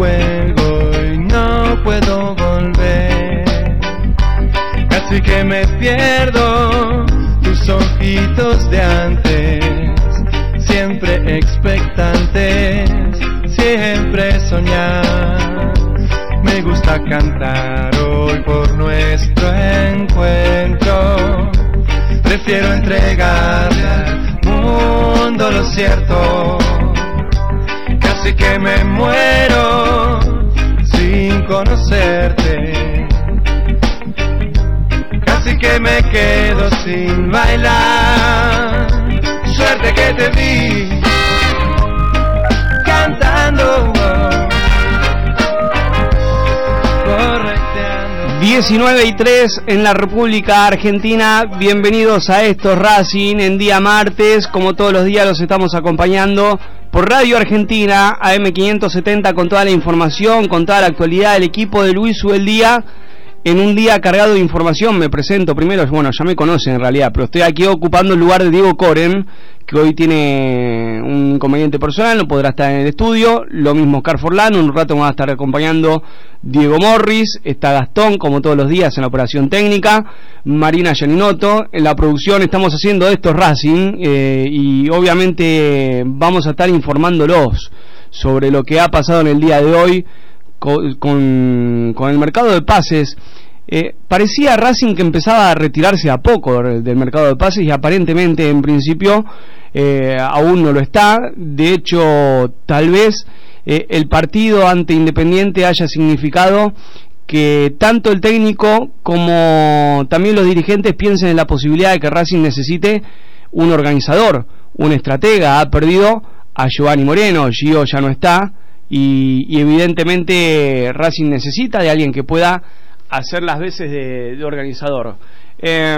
Cuelgo y no puedo volver. Casi que me pierdo tus ojitos de antes, siempre expectantes, siempre soñar. Me gusta cantar hoy por nuestro encuentro. Prefiero entregarle al mundo lo cierto. Casi que me sin bailar. Suerte que te vi cantando. correteando. 19 y 3 en la República Argentina. Bienvenidos a estos Racing en día martes. Como todos los días los estamos acompañando por Radio Argentina AM570 con toda la información, con toda la actualidad del equipo de Luis Día En un día cargado de información me presento primero, bueno, ya me conocen en realidad, pero estoy aquí ocupando el lugar de Diego Coren, que hoy tiene un inconveniente personal, no podrá estar en el estudio. Lo mismo Oscar Forlán, un rato me va a estar acompañando Diego Morris, está Gastón, como todos los días, en la operación técnica, Marina Gianinoto. En la producción estamos haciendo estos Racing eh, y obviamente vamos a estar informándolos sobre lo que ha pasado en el día de hoy con, con, el mercado de pases. Eh, parecía Racing que empezaba a retirarse a poco del mercado de pases y aparentemente en principio eh, aún no lo está. De hecho, tal vez eh, el partido ante Independiente haya significado que tanto el técnico como también los dirigentes piensen en la posibilidad de que Racing necesite un organizador, un estratega. Ha perdido a Giovanni Moreno, Gio ya no está y, y evidentemente Racing necesita de alguien que pueda hacer las veces de, de organizador. Eh,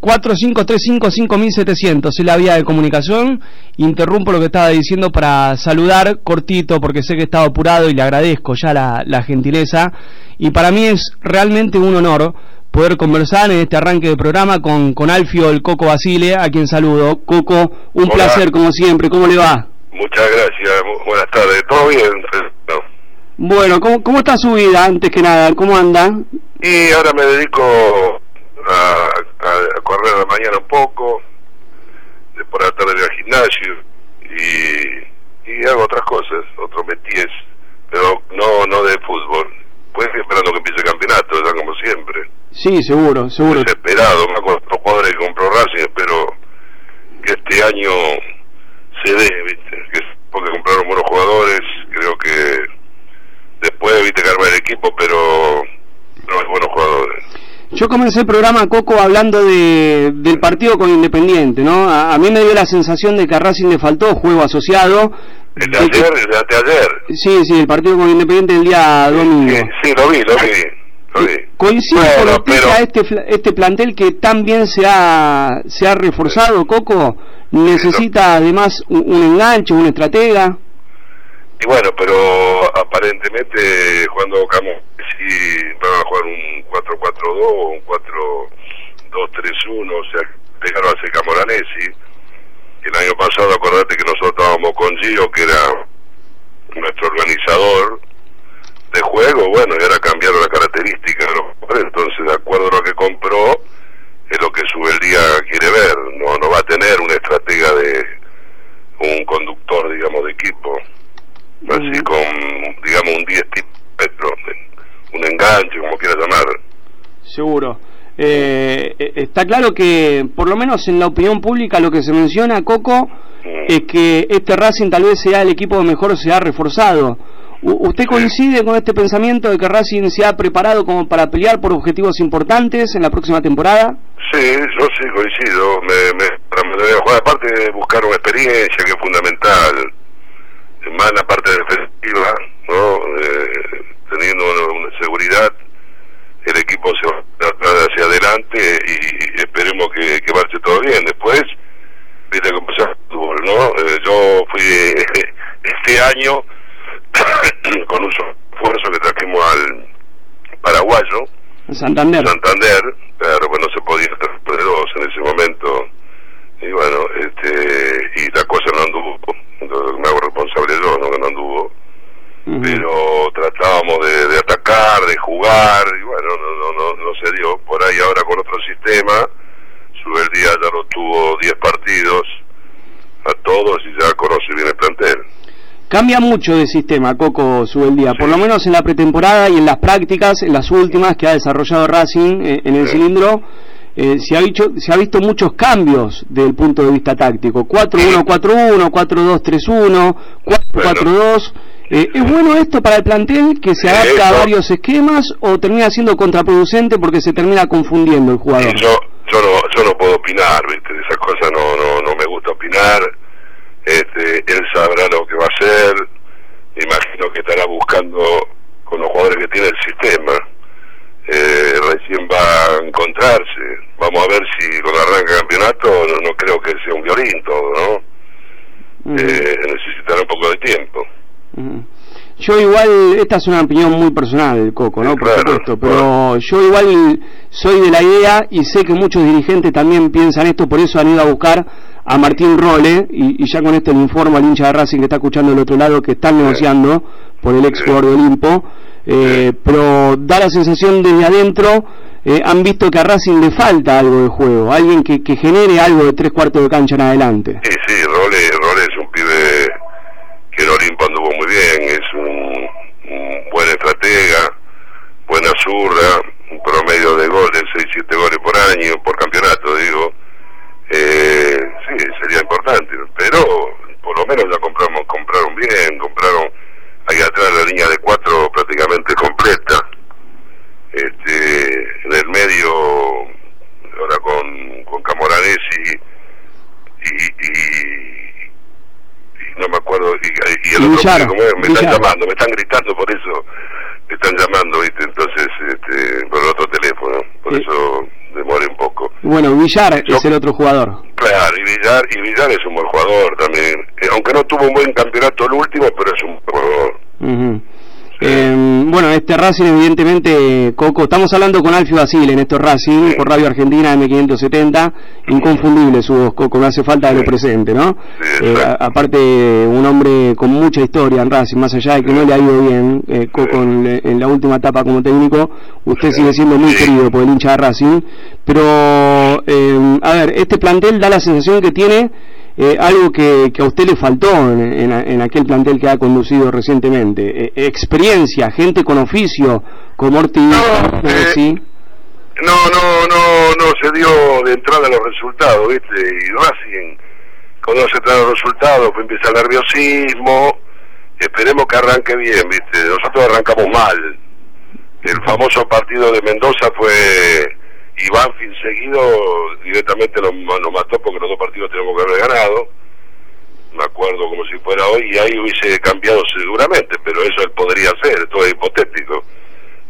4535-5700 es la vía de comunicación. Interrumpo lo que estaba diciendo para saludar cortito porque sé que estaba apurado y le agradezco ya la, la gentileza. Y para mí es realmente un honor poder conversar en este arranque de programa con, con Alfio el Coco Basile, a quien saludo. Coco, un Hola. placer como siempre. ¿Cómo le va? Muchas gracias, bu- buenas tardes. ¿Todo bien? No. Bueno, ¿cómo, ¿cómo está su vida antes que nada? ¿Cómo anda? Y ahora me dedico a, a correr a la mañana un poco, de por la tarde voy al gimnasio y, y hago otras cosas, otros metíes, pero no no de fútbol. Pues estoy esperando que empiece el campeonato, ya como siempre. Sí, seguro, seguro. Desesperado, más con los jugadores que compró Racing, espero que este año se dé, ¿viste? Que, porque compraron buenos jugadores, creo que después, viste, que el equipo, pero no hay buenos jugadores. Yo comencé el programa Coco hablando de, del partido con Independiente, ¿no? A, a mí me dio la sensación de que a Racing le faltó juego asociado. El de de que- ayer, el de anteayer. Sí, sí, el partido con Independiente el día domingo. Sí, sí, lo vi, lo vi, vi. ¿Coincide Bueno, con usted pero- a este, este plantel que tan bien se ha, se ha reforzado, Coco, necesita además un, un enganche, un estratega? Y bueno, pero aparentemente jugando Camo, si van a jugar un 4-4-2 o un 4-2-3-1, o sea, dejaron a Seca Moranesi. El año pasado, acordate que nosotros estábamos con Gio, que era nuestro organizador de juego, bueno, y ahora cambiaron la característica de los jugadores, entonces de acuerdo a lo que compró, es lo que día quiere ver, no, no va a tener una estratega de un conductor, digamos, de equipo así con, digamos, un 10 tipo metro, un enganche, como quieras llamar. Seguro. Eh, eh, está claro que, por lo menos en la opinión pública, lo que se menciona, Coco, es que este Racing tal vez sea el equipo que mejor se ha reforzado. ¿Usted coincide con este pensamiento de que Racing se ha preparado como para pelear por objetivos importantes en la próxima temporada? Sí, yo sí coincido, me, me, me jugar, aparte de buscar una experiencia que es fundamental, más en la parte defensiva, ¿no? Eh, teniendo una, seguridad, el equipo se va a hacia adelante y, esperemos que, que marche todo bien. Después, viste cómo se fútbol, ¿no? Eh, yo fui este año con un esfuerzo que trajimos al paraguayo, En Santander. Santander, pero pues no se podía estar de dos en ese momento. Y bueno, este y la cosa no anduvo. Entonces me hago responsable yo, no que no anduvo. pero tratábamos de, atacar, de jugar, y bueno, no, no, no, se dio. Por ahí ahora con otro sistema, día ya lo tuvo 10 partidos a todos y ya conoce bien el plantel. Cambia mucho de sistema, Coco Subeldía, por lo menos en la pretemporada y en las prácticas, en las últimas que ha desarrollado Racing eh, en el cilindro, eh, se, ha visto, se ha visto muchos cambios desde el punto de vista táctico. 4-1-4-1, 4-2-3-1, 4-4-2. ¿Es bueno esto para el plantel que se adapta a varios esquemas o termina siendo contraproducente porque se termina confundiendo el jugador? yo, yo, no, yo no puedo opinar, ¿viste? De esas cosas no, no, no me gusta opinar este, él sabrá lo que va a hacer, imagino que estará buscando con los jugadores que tiene el sistema, eh, recién va a encontrarse, vamos a ver si con arranca el campeonato, no, creo que sea un violín todo, ¿no? Eh, necesitará un poco de tiempo. Yo igual, esta es una opinión muy personal, Coco, ¿no? Por supuesto, pero yo igual soy de la idea y sé que muchos dirigentes también piensan esto, por eso han ido a buscar a Martín Role, y, ya con esto le informo al hincha de Racing que está escuchando del otro lado que están negociando por el ex jugador de Olimpo, eh, pero da la sensación desde adentro, eh, han visto que a Racing le falta algo de juego, alguien que, que genere algo de tres cuartos de cancha en adelante. Sí, sí, Role, Role es un pibe que en Olimpo anduvo muy bien, estratega, buena zurda, un promedio de goles, 6-7 goles por año, por campeonato, digo eh, sí, sería importante, pero por lo menos ya compramos, compraron bien, compraron ahí atrás la línea de cuatro prácticamente completa, este, en el medio, ahora con, con Camoranesi y, y, no me acuerdo, y, el otro, me están llamando, me están gritando por eso, están llamando, ¿viste? entonces, este, por el otro teléfono, por eso demore un poco. Bueno, Villar es el otro jugador. Claro, y Villar, y Villar es un buen jugador también. Eh, aunque no tuvo un buen campeonato el último, pero es un buen jugador. Eh, bueno, este Racing, evidentemente, Coco, estamos hablando con Alfio Basile en estos Racing, por Radio Argentina M570, inconfundible su voz, Coco, no hace falta de lo presente, ¿no? Eh, aparte, un hombre con mucha historia en Racing, más allá de que no le ha ido bien, eh, Coco, en, la última etapa como técnico, usted sigue siendo muy querido por el hincha de Racing, pero, a ver, este plantel da la sensación que tiene eh, algo que, a usted le faltó en, aquel plantel que ha conducido recientemente. Eh, experiencia, gente con oficio, como Ortiz. Eh, no, no, no, no, se dio de entrada los resultados, ¿viste? Y Racing, cuando se traen los resultados, pues empieza el nerviosismo. Esperemos que arranque bien, ¿viste? Nosotros arrancamos mal. El famoso partido de Mendoza fue y Banfield seguido directamente lo, mató porque los dos partidos tenemos que haber ganado me acuerdo como si fuera hoy y ahí hubiese cambiado seguramente pero eso él podría hacer todo es hipotético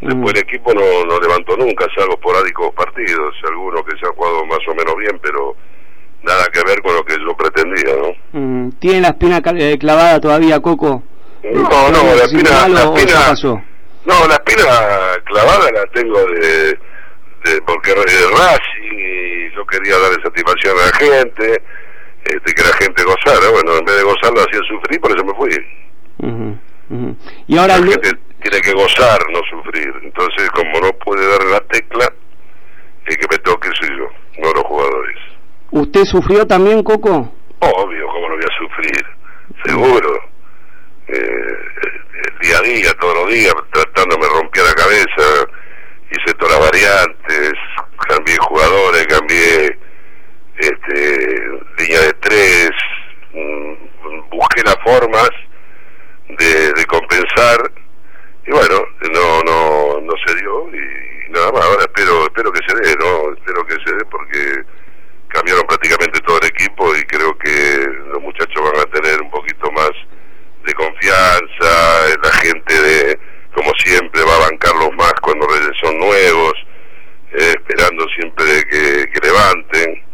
después el equipo no, no levantó nunca salvo esporádicos partidos algunos que se han jugado más o menos bien pero nada que ver con lo que yo pretendía ¿no? Mm, ¿tiene la espina eh, clavada todavía Coco? no, no, la espina, la espina no, la espina clavada la tengo de este, porque es Racing y yo quería darle satisfacción a la gente, este, que la gente gozara. Bueno, en vez de gozar lo hacía sufrir, por eso me fui. Y ahora la gente tiene que gozar, no sufrir. Entonces, como no puede darle la tecla, el que me toque soy yo, no los jugadores. ¿Usted sufrió también, Coco? Obvio, ¿cómo no voy a sufrir? Seguro. Eh, el día a día, todos los días, tratando me rompía la cabeza hice todas las variantes, cambié jugadores, cambié este, línea de tres, mm, busqué las formas de, compensar y bueno, no, no, no se dio y nada más, ahora espero, espero que se dé, ¿no? Espero que se dé porque cambiaron prácticamente todo el equipo y creo que los muchachos van a tener un poquito más de confianza, la gente de como siempre, va a bancarlos más cuando son nuevos, eh, esperando siempre que, levanten.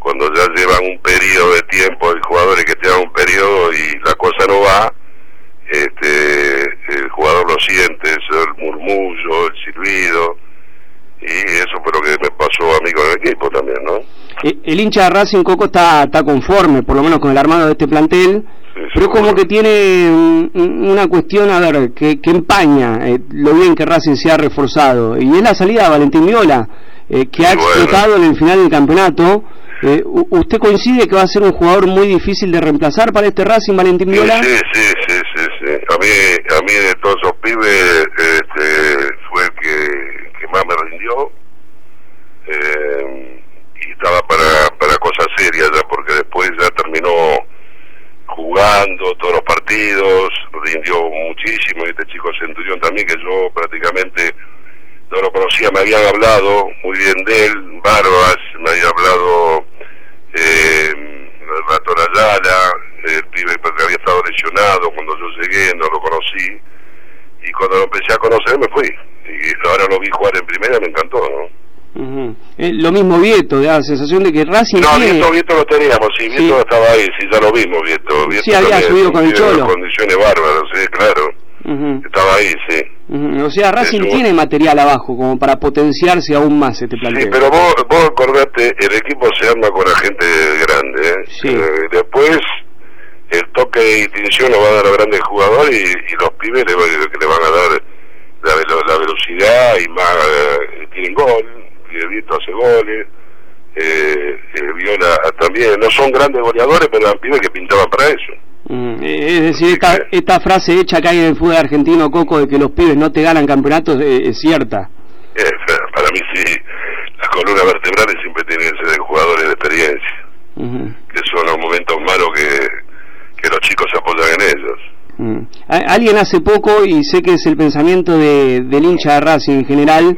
Cuando ya llevan un periodo de tiempo, hay jugadores que tienen un periodo y la cosa no va, este, el jugador lo siente, el murmullo, el silbido, y eso fue lo que me pasó a mí con el equipo también, ¿no? El hincha de Racing Coco está, está conforme, por lo menos con el armado de este plantel, Pero es como que tiene una cuestión, a ver, que, que empaña eh, lo bien que Racing se ha reforzado. Y es la salida de Valentín Viola, eh, que ha explotado en el final del campeonato. Eh, ¿Usted coincide que va a ser un jugador muy difícil de reemplazar para este Racing, Valentín Viola? Sí, sí. A, mí, a mí de todos esos pibes este, fue el que, que más me rindió. y estaba para, para cosas serias ya, porque después ya terminó jugando todos los partidos, rindió muchísimo, y este chico Centurión también, que yo prácticamente me habían hablado muy bien de él, Barbas, me había hablado eh, el rato Ayala, el pibe que había estado lesionado cuando yo llegué, no lo conocí, y cuando lo empecé a conocer me fui, y ahora lo vi jugar en primera, me encantó, ¿no? Eh, lo mismo Vieto, da la sensación de que Racing. No, Vieto, Vieto lo teníamos, sí, Vieto estaba ahí, sí, ya lo vimos, Vieto. Vieto sí, había subido con el Cholo. condiciones bárbaras, sí, claro. Estaba ahí, sí. O sea, Racing tiene material abajo como para potenciarse aún más este planteo. Sí, pero vos, vos acordate, el equipo se arma con la gente grande, ¿eh? Sí. Eh, después el toque de distinción lo va a dar a grandes jugadores y, los pibes le, le van a dar la, velocidad y más eh, tienen gol Vieto hace goles, eh, eh, Viola también, no son grandes goleadores, pero eran pibes que pintaban para eso. Mm, eh, es decir, esta, esta, frase hecha que hay en el fútbol argentino, Coco, de que los pibes no te ganan campeonatos, es cierta. para mí sí, las columnas vertebrales siempre tienen que ser de jugadores de experiencia, que son los momentos malos que, que los chicos se apoyan en ellos. Mm. Alguien hace poco, y sé que es el pensamiento de, del hincha de Racing en general,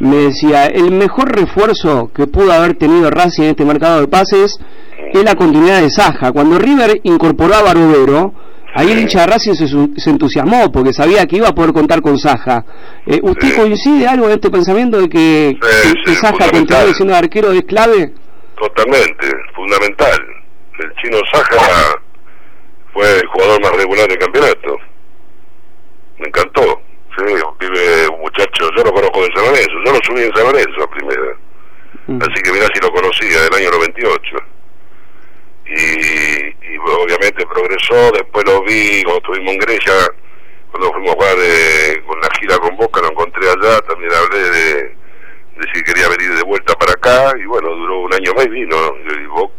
me decía, el mejor refuerzo que pudo haber tenido Racing en este mercado de pases es la continuidad de Saja. Cuando River incorporó a Barbero, ahí el hincha de Racing se, entusiasmó porque sabía que iba a poder contar con Saja. Eh, ¿Usted coincide algo en este pensamiento de que, Saja continúe siendo arquero es clave? Totalmente, fundamental. El chino Saja fue el jugador más regular del campeonato. Me encantó vive un muchacho, yo lo conozco de San Lorenzo, yo lo subí en San Lorenzo a primera. Mm. Así que mirá si lo conocía, del año 98. Y, y obviamente progresó, después lo vi cuando estuvimos en Grecia, cuando fuimos a jugar eh, con la gira con Boca, lo encontré allá, también hablé de, de si quería venir de vuelta para acá, y bueno, duró un año más y vino,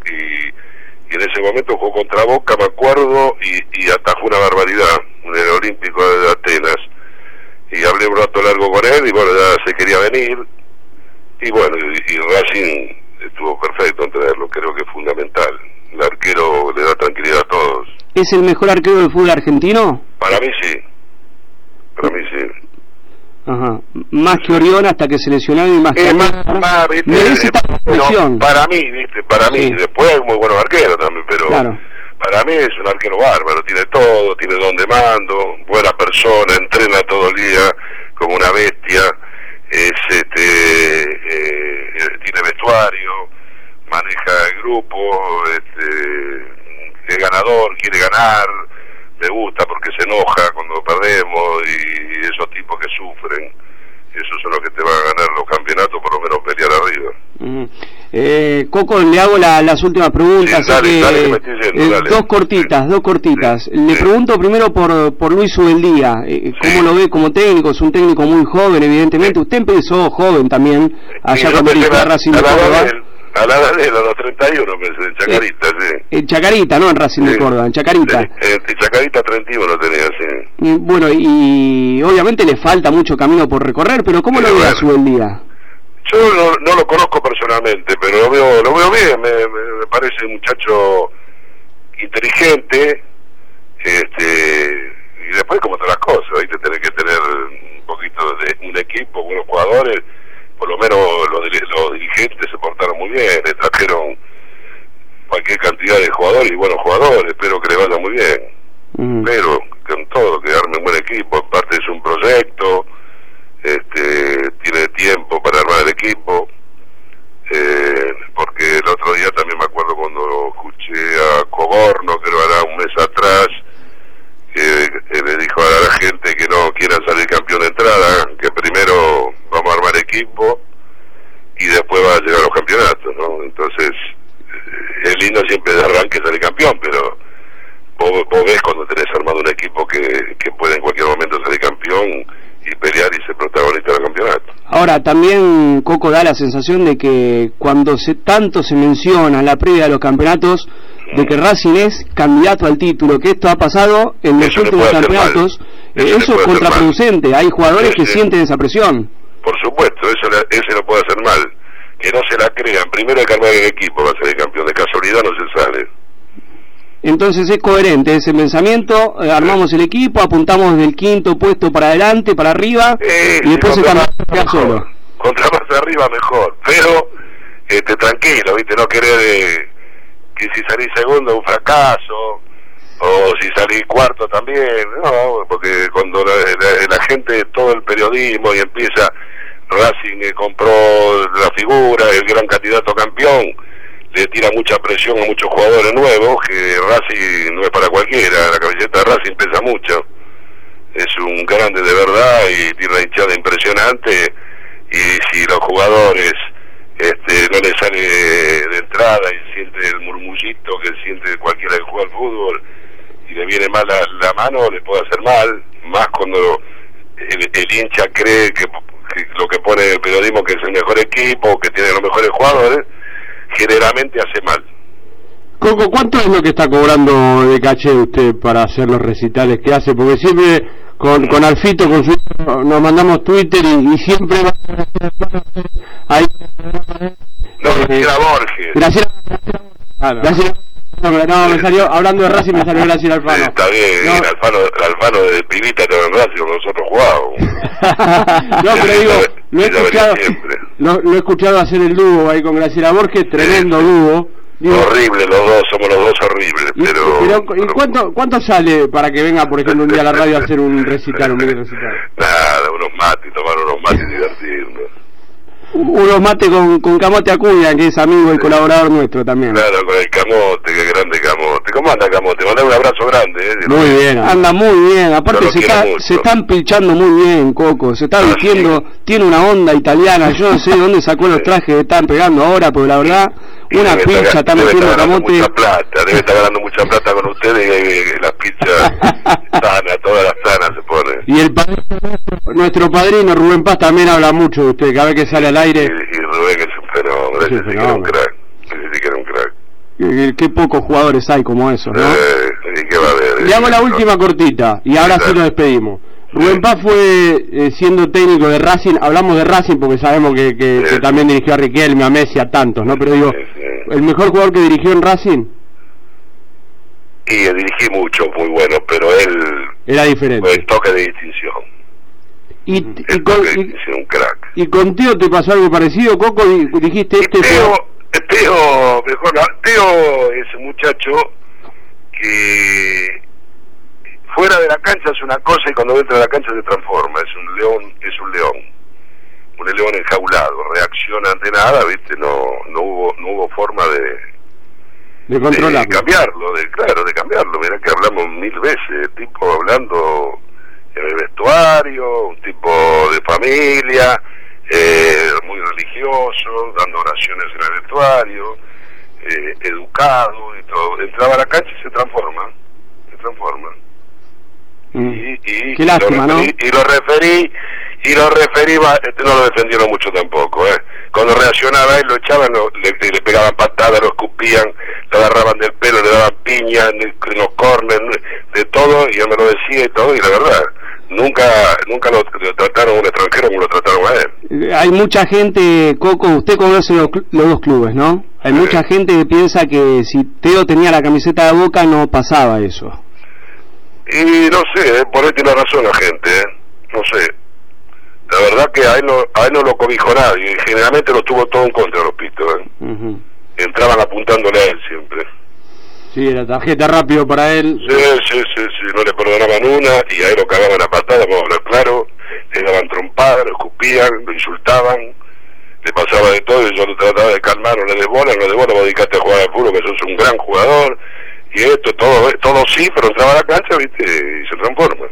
y, y, en ese momento jugó contra Boca, me acuerdo, y, y atajó una barbaridad en el Olímpico de Atenas y hablé un rato largo con él y bueno, ya se quería venir y bueno, y, Racing estuvo perfecto en traerlo, creo que es fundamental. El arquero le da tranquilidad a todos. ¿Es el mejor arquero del fútbol argentino? Para mí sí, para mí sí. Ajá. Más que Orión hasta que se lesionó y más que más, más, para mí, viste, para mí, después hay muy buenos arqueros también, pero claro para mí es un arquero bárbaro, tiene todo, tiene donde mando, buena persona, entrena todo el día como una bestia, es este, eh, tiene vestuario, maneja el grupo, este, es ganador, quiere ganar, me gusta porque se enoja cuando perdemos y esos tipos que sufren esos son los que te van a ganar los campeonatos, por lo menos pelear arriba. eh, Coco, le hago las últimas preguntas. dos cortitas, dos cortitas. le pregunto primero por, por Luis Ubeldía, eh, ¿cómo lo ve como técnico? Es un técnico muy joven, evidentemente. Usted empezó joven también, allá el Racing de Córdoba. A la edad de los 31, pensé, en Chacarita, sí. En Chacarita, no en Racing de Córdoba, en Chacarita. En, Chacarita 31 tenía, sí. bueno, y obviamente le falta mucho camino por recorrer, pero ¿cómo lo ve a su buen día? Yo no, no, lo conozco personalmente, pero lo veo, lo veo bien, me, me, parece un muchacho inteligente, este, y después como todas las cosas, ahí te tenés que tener un poquito de un equipo, buenos jugadores, por lo menos los, los dirigentes se portaron muy bien, le trajeron cualquier cantidad de jugadores y buenos jugadores, espero que le vaya muy bien. Pero con todo, que arme un buen equipo, aparte es un proyecto, este, tiene tiempo para armar el equipo, eh, porque el otro día también me acuerdo cuando escuché a Coborno, que lo hará un mes atrás, que le dijo a la gente que no quiera salir campeón de entrada, que primero equipo y después va a llegar a los campeonatos, ¿no? Entonces, eh, es lindo siempre de arranque salir campeón, pero vos, ves cuando tenés armado un equipo que, que puede en cualquier momento salir campeón y pelear y ser protagonista del campeonato. Ahora, también Coco da la sensación de que cuando se tanto se menciona en la previa de los campeonatos, de que Racing es candidato al título, que esto ha pasado en los últimos campeonatos, eso, es contraproducente, hay jugadores que sienten esa presión. Por supuesto, eso ese lo puede hacer mal, que no se la crean, primero hay que armar el equipo va a ser el campeón, de casualidad no se sale. Entonces es coherente ese pensamiento, eh, armamos el equipo, apuntamos del quinto puesto para adelante, para arriba, y después se cambia solo. Contra más arriba mejor, pero este, tranquilo, ¿viste? No querer eh, que si salís segundo un fracaso, o si salís cuarto también, no, porque cuando la, gente, todo el periodismo y empieza, Racing eh, compró la figura, el gran candidato campeón, le tira mucha presión a muchos jugadores nuevos, que Racing no es para cualquiera, la camiseta de Racing pesa mucho, es un grande de verdad y tiene una hinchada impresionante, y si los jugadores este, no le sale de entrada y siente el murmullito que siente cualquiera que juega al fútbol, le viene mal la, mano, le puede hacer mal, más cuando el, hincha cree que, que, lo que pone el periodismo que es el mejor equipo, que tiene los mejores jugadores, generalmente hace mal. Coco, ¿cuánto es lo que está cobrando de caché usted para hacer los recitales que hace? Porque siempre con, con Alfito con su, nos mandamos Twitter y, siempre va ahí. No, Graciela Borges. Graciela, gracias. No, me salió, hablando de Racing me salió Graciela Alfano. está bien, no. Alfano, Alfano de Pibita de Racing, nosotros jugábamos. no, pero digo, lo he escuchado, lo, lo, he escuchado hacer el dúo ahí con Graciela Borges, tremendo dúo. horrible los dos, somos los dos horribles, pero... ¿Y cuánto, cuánto sale para que venga, por ejemplo, un día a la radio a hacer un recital, un mini recital? Nada, unos mates, tomar unos mates y divertirnos unos mate con, con Camote Acuña, que es amigo y colaborador nuestro también. Claro, con el Camote, qué grande Camote. ¿Cómo anda Camote? Mandar un abrazo grande. Eh, muy bien, anda muy bien. Aparte se, está, se están pinchando muy bien, Coco. Se está ah, vistiendo, tiene una onda italiana. Yo no sé de dónde sacó los trajes que están pegando ahora, pero la verdad, una pincha está metiendo Camote. Mucha plata, debe estar ganando mucha plata con ustedes y, las pinchas sanas, todas las sanas se ponen. Y el nuestro padrino Rubén Paz también habla mucho de usted, cada vez que sale al aire. Y, Rubén es un fenómeno, ese sí que era un crack, ese sí que era un crack. Qué, pocos jugadores hay como esos, ¿no? Eh, ¿qué va a haber? Le hago la última cortita y ahora sí, lo despedimos. Rubén Paz fue eh, siendo técnico de Racing, hablamos de Racing porque sabemos que, que, también dirigió a Riquelme, a Messi, a tantos, ¿no? Pero digo, ¿el mejor jugador que dirigió en Racing? Y dirigí mucho, muy bueno, pero él... Era diferente. Fue el toque de distinción. Y, y, con, un crack. ¿Y contigo te pasó algo parecido, Coco? Dijiste este... Teo, Teo, mejor, Teo es un muchacho que fuera de la cancha es una cosa y cuando entra a la cancha se transforma, es un león, es un león, un león enjaulado, reacciona ante nada, viste, no, no hubo, no hubo forma de, de, cambiarlo, de, claro, de cambiarlo, mira que hablamos mil veces, tipo hablando en el vestuario, un tipo de familia, eh, muy religioso, dando oraciones en el vestuario, eh, educado y todo, entraba a la cancha y se transforma. Y, Qué lástima, ¿no? Y lo referí, y lo referí, no lo defendieron mucho tampoco, ¿eh? Cuando reaccionaba él lo echaban, le, pegaban patadas, lo escupían, lo agarraban del pelo, le daban piña en, los corners, de todo, y él me lo decía y todo, y la verdad, nunca nunca lo, trataron un extranjero como lo trataron a él. Hay mucha gente, Coco, usted conoce los, los dos clubes, ¿no? Hay mucha gente que piensa que si Teo tenía la camiseta de Boca no pasaba eso. Y no sé, eh, por ahí tiene razón la gente, eh, no sé. La verdad que a él, no, a él no lo cobijó nadie, generalmente lo tuvo todo en contra los pitos. ¿eh? Entraban apuntándole a él siempre. Sí, la tarjeta rápido para él. Sí, sí, sí, sí, no le perdonaban una y a él lo cagaban a patada, vamos a hablar claro. Le daban trompadas, lo escupían, lo insultaban, le pasaba de todo y yo lo trataba de calmar, no le des bola, no le des bola, vos dedicaste a jugar al puro, que sos un gran jugador, y esto, todo, todo sí, pero entraba a la cancha, viste, y se transforma.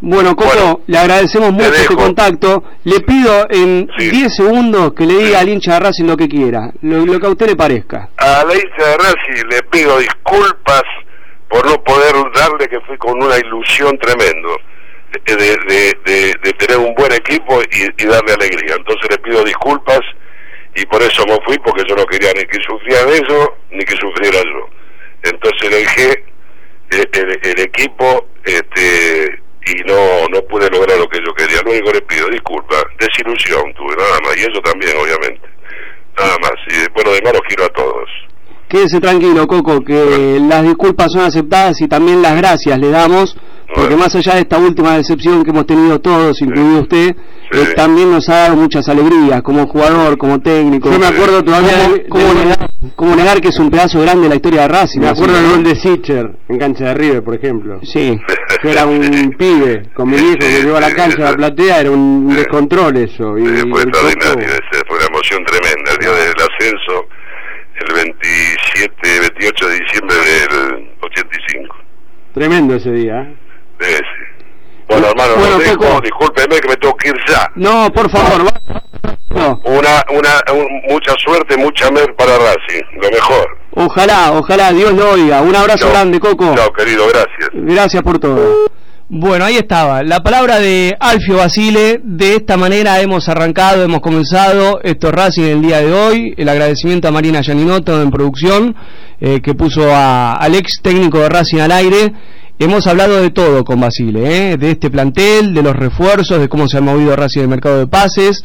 Bueno, Coco, le agradecemos mucho este contacto. Le pido en 10 segundos que le diga al hincha de Racing lo que quiera, lo, que a usted le parezca. A la hincha de Racing le pido disculpas por no poder darle que fui con una ilusión tremendo de, de, de, tener un buen equipo y, y, darle alegría. Entonces le pido disculpas y por eso no fui, porque yo no quería ni que sufrieran eso, ni que sufriera yo. Entonces le dejé el, el, equipo este, y no, no pude lograr lo que yo quería. Lo único que le pido disculpas, desilusión tuve, nada más, y eso también, obviamente. Nada más, y bueno, de los quiero a todos. Quédese tranquilo, Coco, que las disculpas son aceptadas y también las gracias le damos, porque más allá de esta última decepción que hemos tenido todos, incluido usted, eh, también nos ha dado muchas alegrías, como jugador, como técnico. Yo me acuerdo todavía... ¿Cómo, negar, que es un pedazo grande de la historia de Racing? Me acuerdo del gol de Sitcher, en cancha de River, por ejemplo. Sí. Yo era un pibe, con mi hijo que llegó a la cancha de la platea, era un descontrol eso. Y fue extraordinario, fue una emoción tremenda, el día del ascenso el 27, 28 de diciembre del 85. Tremendo ese día. ¿eh? Bueno, hermano, bueno, dejo, discúlpeme que me tengo que ir ya. No, por favor. No. Una, una, mucha suerte, mucha mer para Racing, lo mejor. Ojalá, ojalá, Dios lo oiga. Un abrazo grande, Coco. Chao, querido, gracias. Gracias por todo. Bueno, ahí estaba, la palabra de Alfio Basile, de esta manera hemos arrancado, hemos comenzado esto Racing el día de hoy, el agradecimiento a Marina Yaninoto en producción, eh, que puso al ex técnico de Racing al aire, hemos hablado de todo con Basile, eh, de este plantel, de los refuerzos, de cómo se ha movido Racing en el mercado de pases,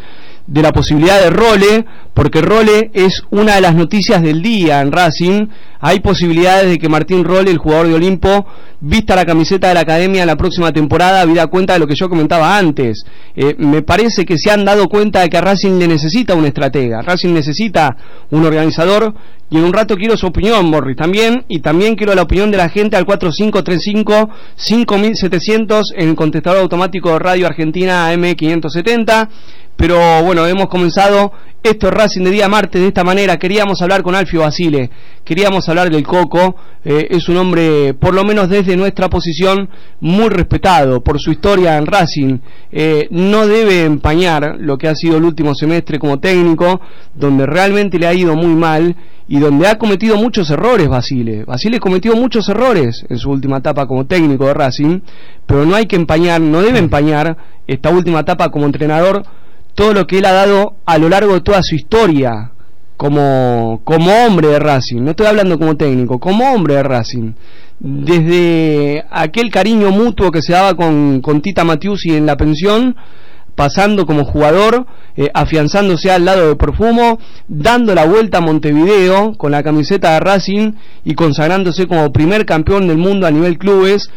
de la posibilidad de Role, porque Role es una de las noticias del día en Racing. Hay posibilidades de que Martín Role, el jugador de Olimpo, vista la camiseta de la academia la próxima temporada, vida cuenta de lo que yo comentaba antes. Eh, me parece que se han dado cuenta de que a Racing le necesita un estratega, Racing necesita un organizador, y en un rato quiero su opinión, Morris, también, y también quiero la opinión de la gente al 4535-5700 en el contestador automático de Radio Argentina AM570 pero bueno, hemos comenzado esto Racing de día martes de esta manera. Queríamos hablar con Alfio Basile, queríamos hablar del Coco. Eh, es un hombre, por lo menos desde nuestra posición, muy respetado por su historia en Racing. Eh, no debe empañar lo que ha sido el último semestre como técnico, donde realmente le ha ido muy mal y donde ha cometido muchos errores Basile. Basile cometió muchos errores en su última etapa como técnico de Racing, pero no hay que empañar, no debe empañar esta última etapa como entrenador todo lo que él ha dado a lo largo de toda su historia como, como hombre de Racing, no estoy hablando como técnico, como hombre de Racing, desde aquel cariño mutuo que se daba con, con Tita Matiusi en la pensión, pasando como jugador, eh, afianzándose al lado de Perfumo, dando la vuelta a Montevideo con la camiseta de Racing y consagrándose como primer campeón del mundo a nivel clubes,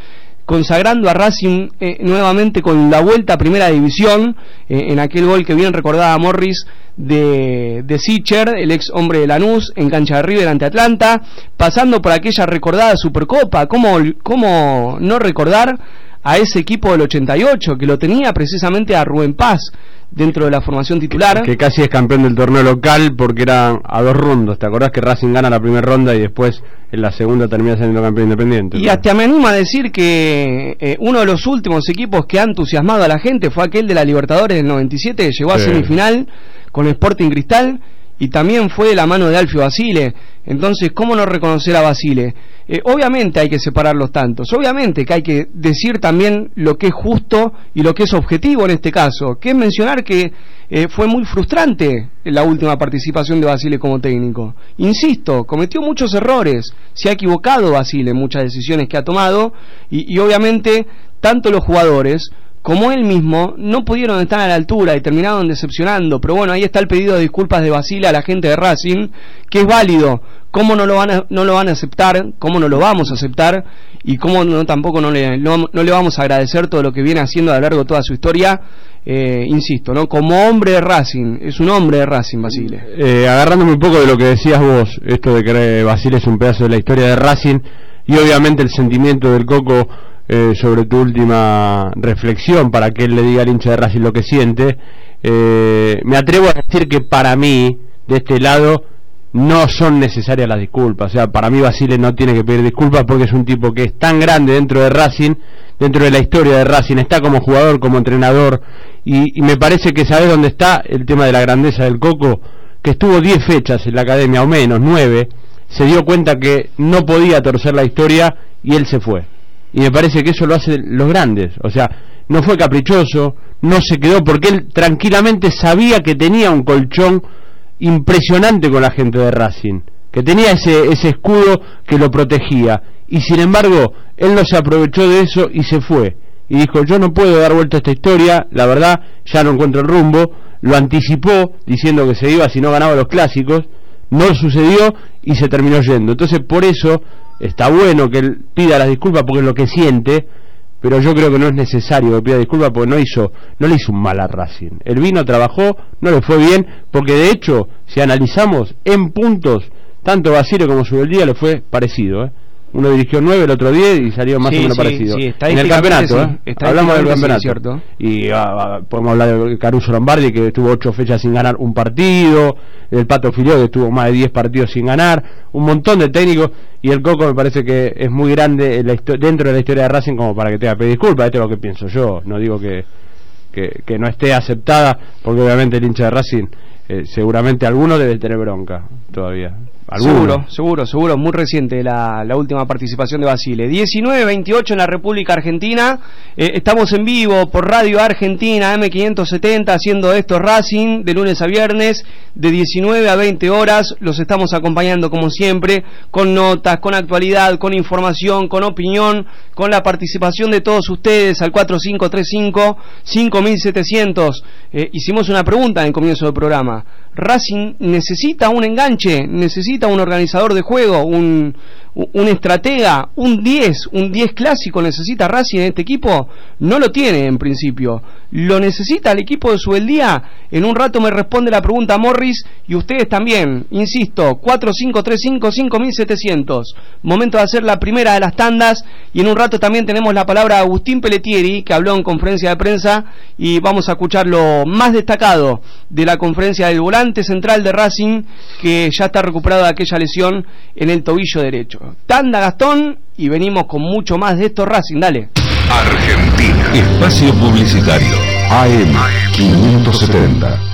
consagrando a Racing eh, nuevamente con la vuelta a Primera División, eh, en aquel gol que bien recordaba Morris de, de Sicher, el ex hombre de Lanús, en cancha de River ante Atlanta, pasando por aquella recordada Supercopa, ¿cómo, cómo no recordar a ese equipo del 88 que lo tenía precisamente a Rubén Paz dentro de la formación titular. Que casi es campeón del torneo local porque era a dos rondas. ¿Te acordás que Racing gana la primera ronda y después en la segunda termina siendo campeón independiente? Y hasta me anima a decir que eh, uno de los últimos equipos que ha entusiasmado a la gente fue aquel de la Libertadores del 97, que llegó a semifinal con Sporting Cristal y también fue de la mano de Alfio Basile. Entonces, ¿cómo no reconocer a Basile? Eh, obviamente hay que separar los tantos, obviamente que hay que decir también lo que es justo y lo que es objetivo en este caso, que es mencionar que eh, fue muy frustrante la última participación de Basile como técnico. Insisto, cometió muchos errores, se ha equivocado Basile en muchas decisiones que ha tomado y, y obviamente tanto los jugadores como él mismo, no pudieron estar a la altura y terminaron decepcionando. Pero bueno, ahí está el pedido de disculpas de Basile a la gente de Racing, que es válido. ¿Cómo no lo van a, no lo van a aceptar? ¿Cómo no lo vamos a aceptar? Y cómo no, tampoco no le, no, le vamos a agradecer todo lo que viene haciendo a lo largo de toda su historia. Eh, insisto, ¿no? Como hombre de Racing, es un hombre de Racing, Basile. Eh, agarrándome un poco de lo que decías vos, esto de que Basile es un pedazo de la historia de Racing, y obviamente el sentimiento del Coco eh, sobre tu última reflexión para que él le diga al hincha de Racing lo que siente. Eh, me atrevo a decir que para mí, de este lado, no son necesarias las disculpas. O sea, para mí Basile no tiene que pedir disculpas porque es un tipo que es tan grande dentro de Racing, dentro de la historia de Racing, está como jugador, como entrenador, y, y me parece que sabes dónde está el tema de la grandeza del Coco, que estuvo 10 fechas en la academia, o menos, 9, se dio cuenta que no podía torcer la historia y él se fue. Y me parece que eso lo hacen los grandes. O sea, no fue caprichoso, no se quedó porque él tranquilamente sabía que tenía un colchón impresionante con la gente de Racing, que tenía ese, ese escudo que lo protegía. Y sin embargo, él no se aprovechó de eso y se fue. Y dijo, yo no puedo dar vuelta a esta historia, la verdad, ya no encuentro el rumbo. Lo anticipó diciendo que se iba si no ganaba los clásicos. No sucedió y se terminó yendo. Entonces, por eso está bueno que él pida las disculpas porque es lo que siente, pero yo creo que no es necesario que pida disculpas porque no hizo, no le hizo un mal a Racing. El vino, trabajó, no le fue bien, porque de hecho, si analizamos en puntos, tanto Basile como Subeldía le fue parecido, ¿eh? Uno dirigió 9, el otro 10 y salió más o menos parecido. en el campeonato, ¿eh? hablamos del campeonato. cierto. Y ah, ah, podemos hablar de Caruso Lombardi, que estuvo 8 fechas sin ganar un partido, el Pato Filió, que estuvo más de 10 partidos sin ganar, un montón de técnicos, y el Coco me parece que es muy grande dentro de la historia de Racing como para que te pedir disculpas, esto es lo que pienso yo, no digo que, que, no esté aceptada, porque obviamente el hincha de Racing, eh, seguramente alguno debe tener bronca todavía. Seguro, seguro, seguro. Muy reciente la, la última participación de Basile. 19-28 en la República Argentina. Eh, estamos en vivo por Radio Argentina M570 haciendo esto Racing de lunes a viernes de 19 a 20 horas. Los estamos acompañando como siempre con notas, con actualidad, con información, con opinión, con la participación de todos ustedes al 4535-5700. Eh, hicimos una pregunta en el comienzo del programa. Racing necesita un enganche, necesita un organizador de juego, un, un estratega, un 10, un 10 clásico necesita Racing en este equipo, no lo tiene en principio. ¿Lo necesita el equipo de Subeldía? En un rato me responde la pregunta Morris y ustedes también. Insisto, 4535-5700. Momento de hacer la primera de las tandas y en un rato también tenemos la palabra Agustín Pelletieri que habló en conferencia de prensa y vamos a escuchar lo más destacado de la conferencia del volante central de Racing que ya está recuperado de aquella lesión en el tobillo derecho. Tanda Gastón y venimos con mucho más de esto Racing, dale. Argentina. Espacio Publicitario. AM 570.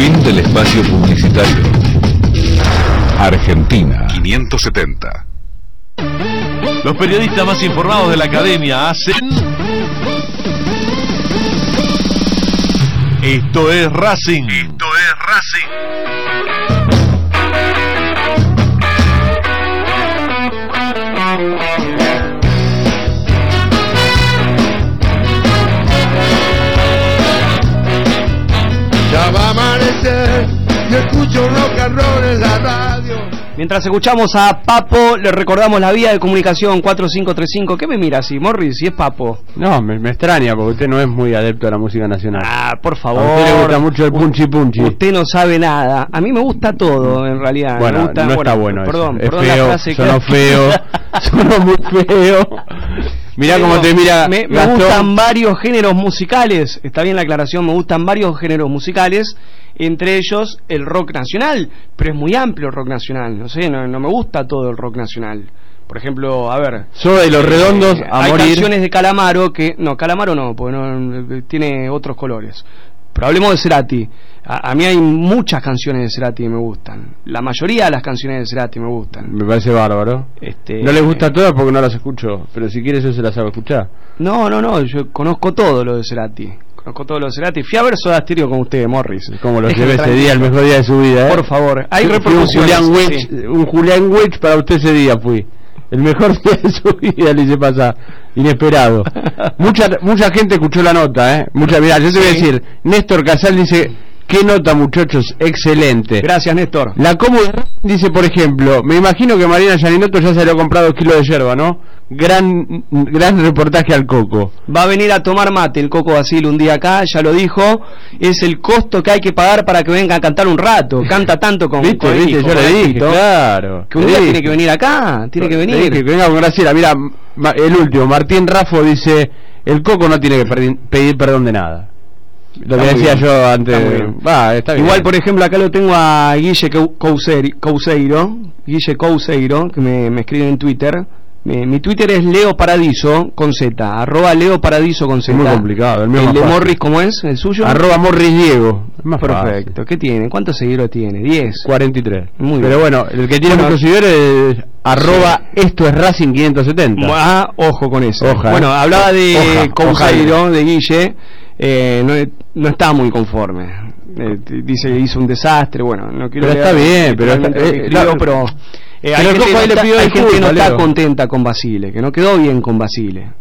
Fin del espacio publicitario. Argentina 570. Los periodistas más informados de la academia hacen... Esto es Racing. Esto es Racing. Mientras escuchamos a Papo, le recordamos la vía de comunicación 4535. ¿Qué me mira así, Morris? Si es Papo. No, me, me extraña porque usted no es muy adepto a la música nacional. Ah, por favor. A usted le gusta mucho el punchi punchi. Usted no sabe nada. A mí me gusta todo, en realidad. Me Bueno, gusta- no está bueno eso. Perdón, Es perdón feo, la frase. sonó que- feo, sonó muy feo. Mirá Pero cómo te mira Me, me gustan varios géneros musicales. Está bien la aclaración. Me gustan varios géneros musicales. Entre ellos el rock nacional. Pero es muy amplio el rock nacional. No sé, no, no me gusta todo el rock nacional. Por ejemplo, a ver. Soda y los redondos Eh, a hay morir. canciones de Calamaro que no Calamaro no porque no, eh, tiene otros colores pero hablemos de Cerati a, a mí hay muchas canciones de Cerati que me gustan la mayoría de las canciones de Cerati me gustan Me parece bárbaro. este No le gusta todas porque no las escucho, pero si quieres yo se las hago escuchar. no no no yo conozco todo lo de Cerati conozco todo lo de Cerati fui a ver Soda Stereo con usted Morris Como lo Déjeme llevé ese día, el mejor día de su vida. ¿eh? por favor hay Fui- fui repercusiones Un Julián, sí. Wedge, un Julián Wedge para usted ese día fui. El mejor día de su vida le hice pasar. Inesperado. mucha mucha gente escuchó la nota, ¿eh? Mucha, mira, yo te voy a Sí. decir. Néstor Casal dice, qué nota muchachos, excelente. gracias Néstor La cómoda dice, por ejemplo, me imagino que Marina Yaninoto ya se le ha comprado dos kilos de yerba, ¿no? Gran, gran reportaje al coco. Va a venir a tomar mate el Coco Basil un día acá, ya lo dijo. Es el costo que hay que pagar para que venga a cantar un rato. Canta tanto con, ¿Viste? con ¿Viste? hijo, Yo le dije, claro. Que un día dije. tiene que venir acá, tiene que venir. dije que venga con Graciela. Mira, el último, Martín Rafo dice, el coco no tiene que pedir perdón de nada. Lo que decía bien, yo antes. está bien. Va, está bien. Igual, por ejemplo, acá lo tengo a Guille Couseiro, Guille Couseiro, que me, me escribe en Twitter. Mi, mi Twitter es Leo Paradiso con Z, arroba Leo Paradiso con Z. muy complicado, el mío más de fácil. Morris, ¿cómo es? ¿El suyo? Arroba Morris Diego. Más Perfecto. fácil. ¿Qué tiene? ¿Cuántos seguidores tiene? 10. 43. Muy Pero bien. bueno, el que tiene Bueno, muchos seguidores es arroba esto es Racing 570. Ah, ojo con eso. Oja, bueno, hablaba de Couseiro, de Guille, eh, no, no está muy conforme. Eh, t- dice que hizo un desastre, bueno, no quiero Pero está bien, pero está- eh, pero eh, hay Pero gente, que ahí no le hay gente que no está contenta con Basile, que no quedó bien con Basile.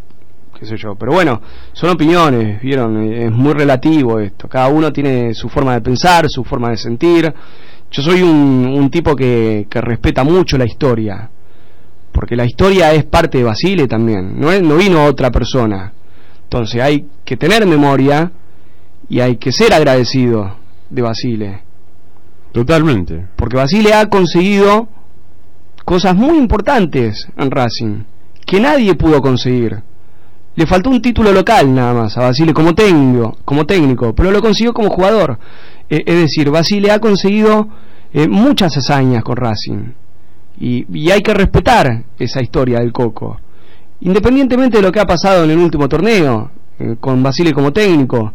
Qué sé yo, pero bueno, son opiniones, vieron, Eh, es muy relativo esto. Cada uno tiene su forma de pensar, su forma de sentir. Yo soy un, un tipo que, que respeta mucho la historia porque la historia es parte de Basile también, no, es, no vino otra persona. Entonces hay que tener memoria y hay que ser agradecido de Basile, Totalmente. porque Basile ha conseguido cosas muy importantes en Racing que nadie pudo conseguir. Le faltó un título local nada más a Basile como técnico, como técnico, pero lo consiguió como jugador. Eh, es decir, Basile ha conseguido eh, muchas hazañas con Racing y, y hay que respetar esa historia del Coco. Independientemente de lo que ha pasado en el último torneo, eh, con Basile como técnico,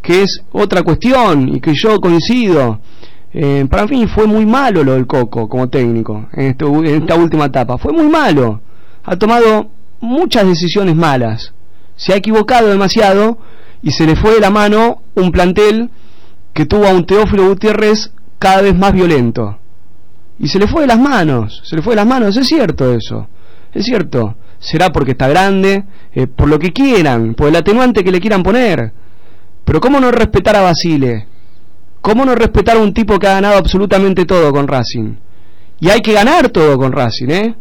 que es otra cuestión y que yo coincido. Eh, para mí fue muy malo lo del Coco como técnico en, este en esta última etapa. Fue muy malo. Ha tomado muchas decisiones malas. Se ha equivocado demasiado y se le fue de la mano un plantel que tuvo a un Teófilo Gutiérrez cada vez más violento. Y se le fue de las manos, se le fue de las manos, es cierto eso, es cierto. Será porque está grande, eh, por lo que quieran, por el atenuante que le quieran poner. Pero ¿cómo no respetar a Basile? ¿Cómo no respetar a un tipo que ha ganado absolutamente todo con Racing? Y hay que ganar todo con Racing, ¿eh?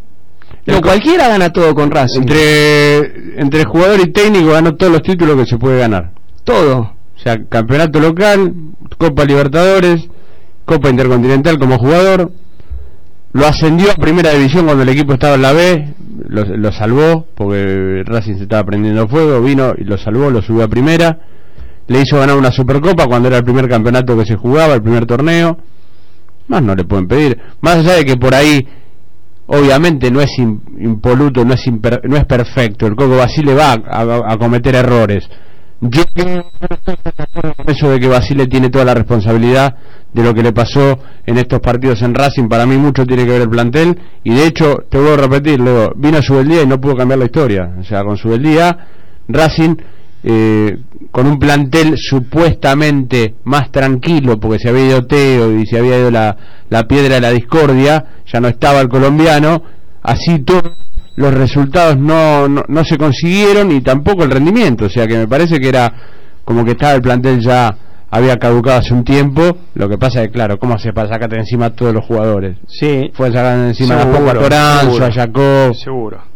No, El- cualquiera gana todo con Racing. Entre, entre jugador y técnico ganó todos los títulos que se puede ganar. Todo. O sea, campeonato local, Copa Libertadores, Copa Intercontinental como jugador. Lo ascendió a primera división cuando el equipo estaba en la B, lo, salvó porque Racing se estaba prendiendo fuego, vino y lo salvó, lo subió a primera. Le hizo ganar una Supercopa cuando era el primer campeonato que se jugaba, el primer torneo. Más no le pueden pedir. Más allá de que por ahí, obviamente no es im- impoluto, no es, imper- no es perfecto. El Coco Basile va a cometer errores Yo eso de que Basile tiene toda la responsabilidad de lo que le pasó en estos partidos en Racing, para mí mucho tiene que ver el plantel. Y de hecho, te voy a repetir, luego vino a Subeldía y no pudo cambiar la historia, o sea, con Subeldía, Racing eh, con un plantel supuestamente más tranquilo porque se había ido Teo y se había ido la, la piedra de la discordia, ya no estaba el colombiano, así todo los resultados no, no, no, se consiguieron y tampoco el rendimiento. O sea que me parece que era como que estaba el plantel ya había caducado hace un tiempo. Lo que pasa es que, claro, ¿cómo se para sacarte encima a todos los jugadores? Sí. Fue sacar encima a Toranzo, a Jacob. Seguro.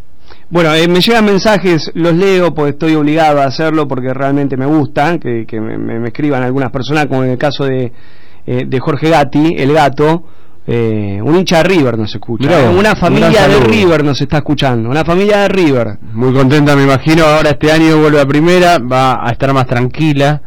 Bueno, eh, me llegan mensajes, los leo porque estoy obligado a hacerlo porque realmente me gustan, que, que me, me, escriban algunas personas, como en el caso de, eh, de Jorge Gatti, el gato, eh, un hincha de River nos escucha. Mirá, una familia de River nos está escuchando. Una familia de River. Muy contenta, me imagino. Ahora este año vuelve a primera. Va a estar más tranquila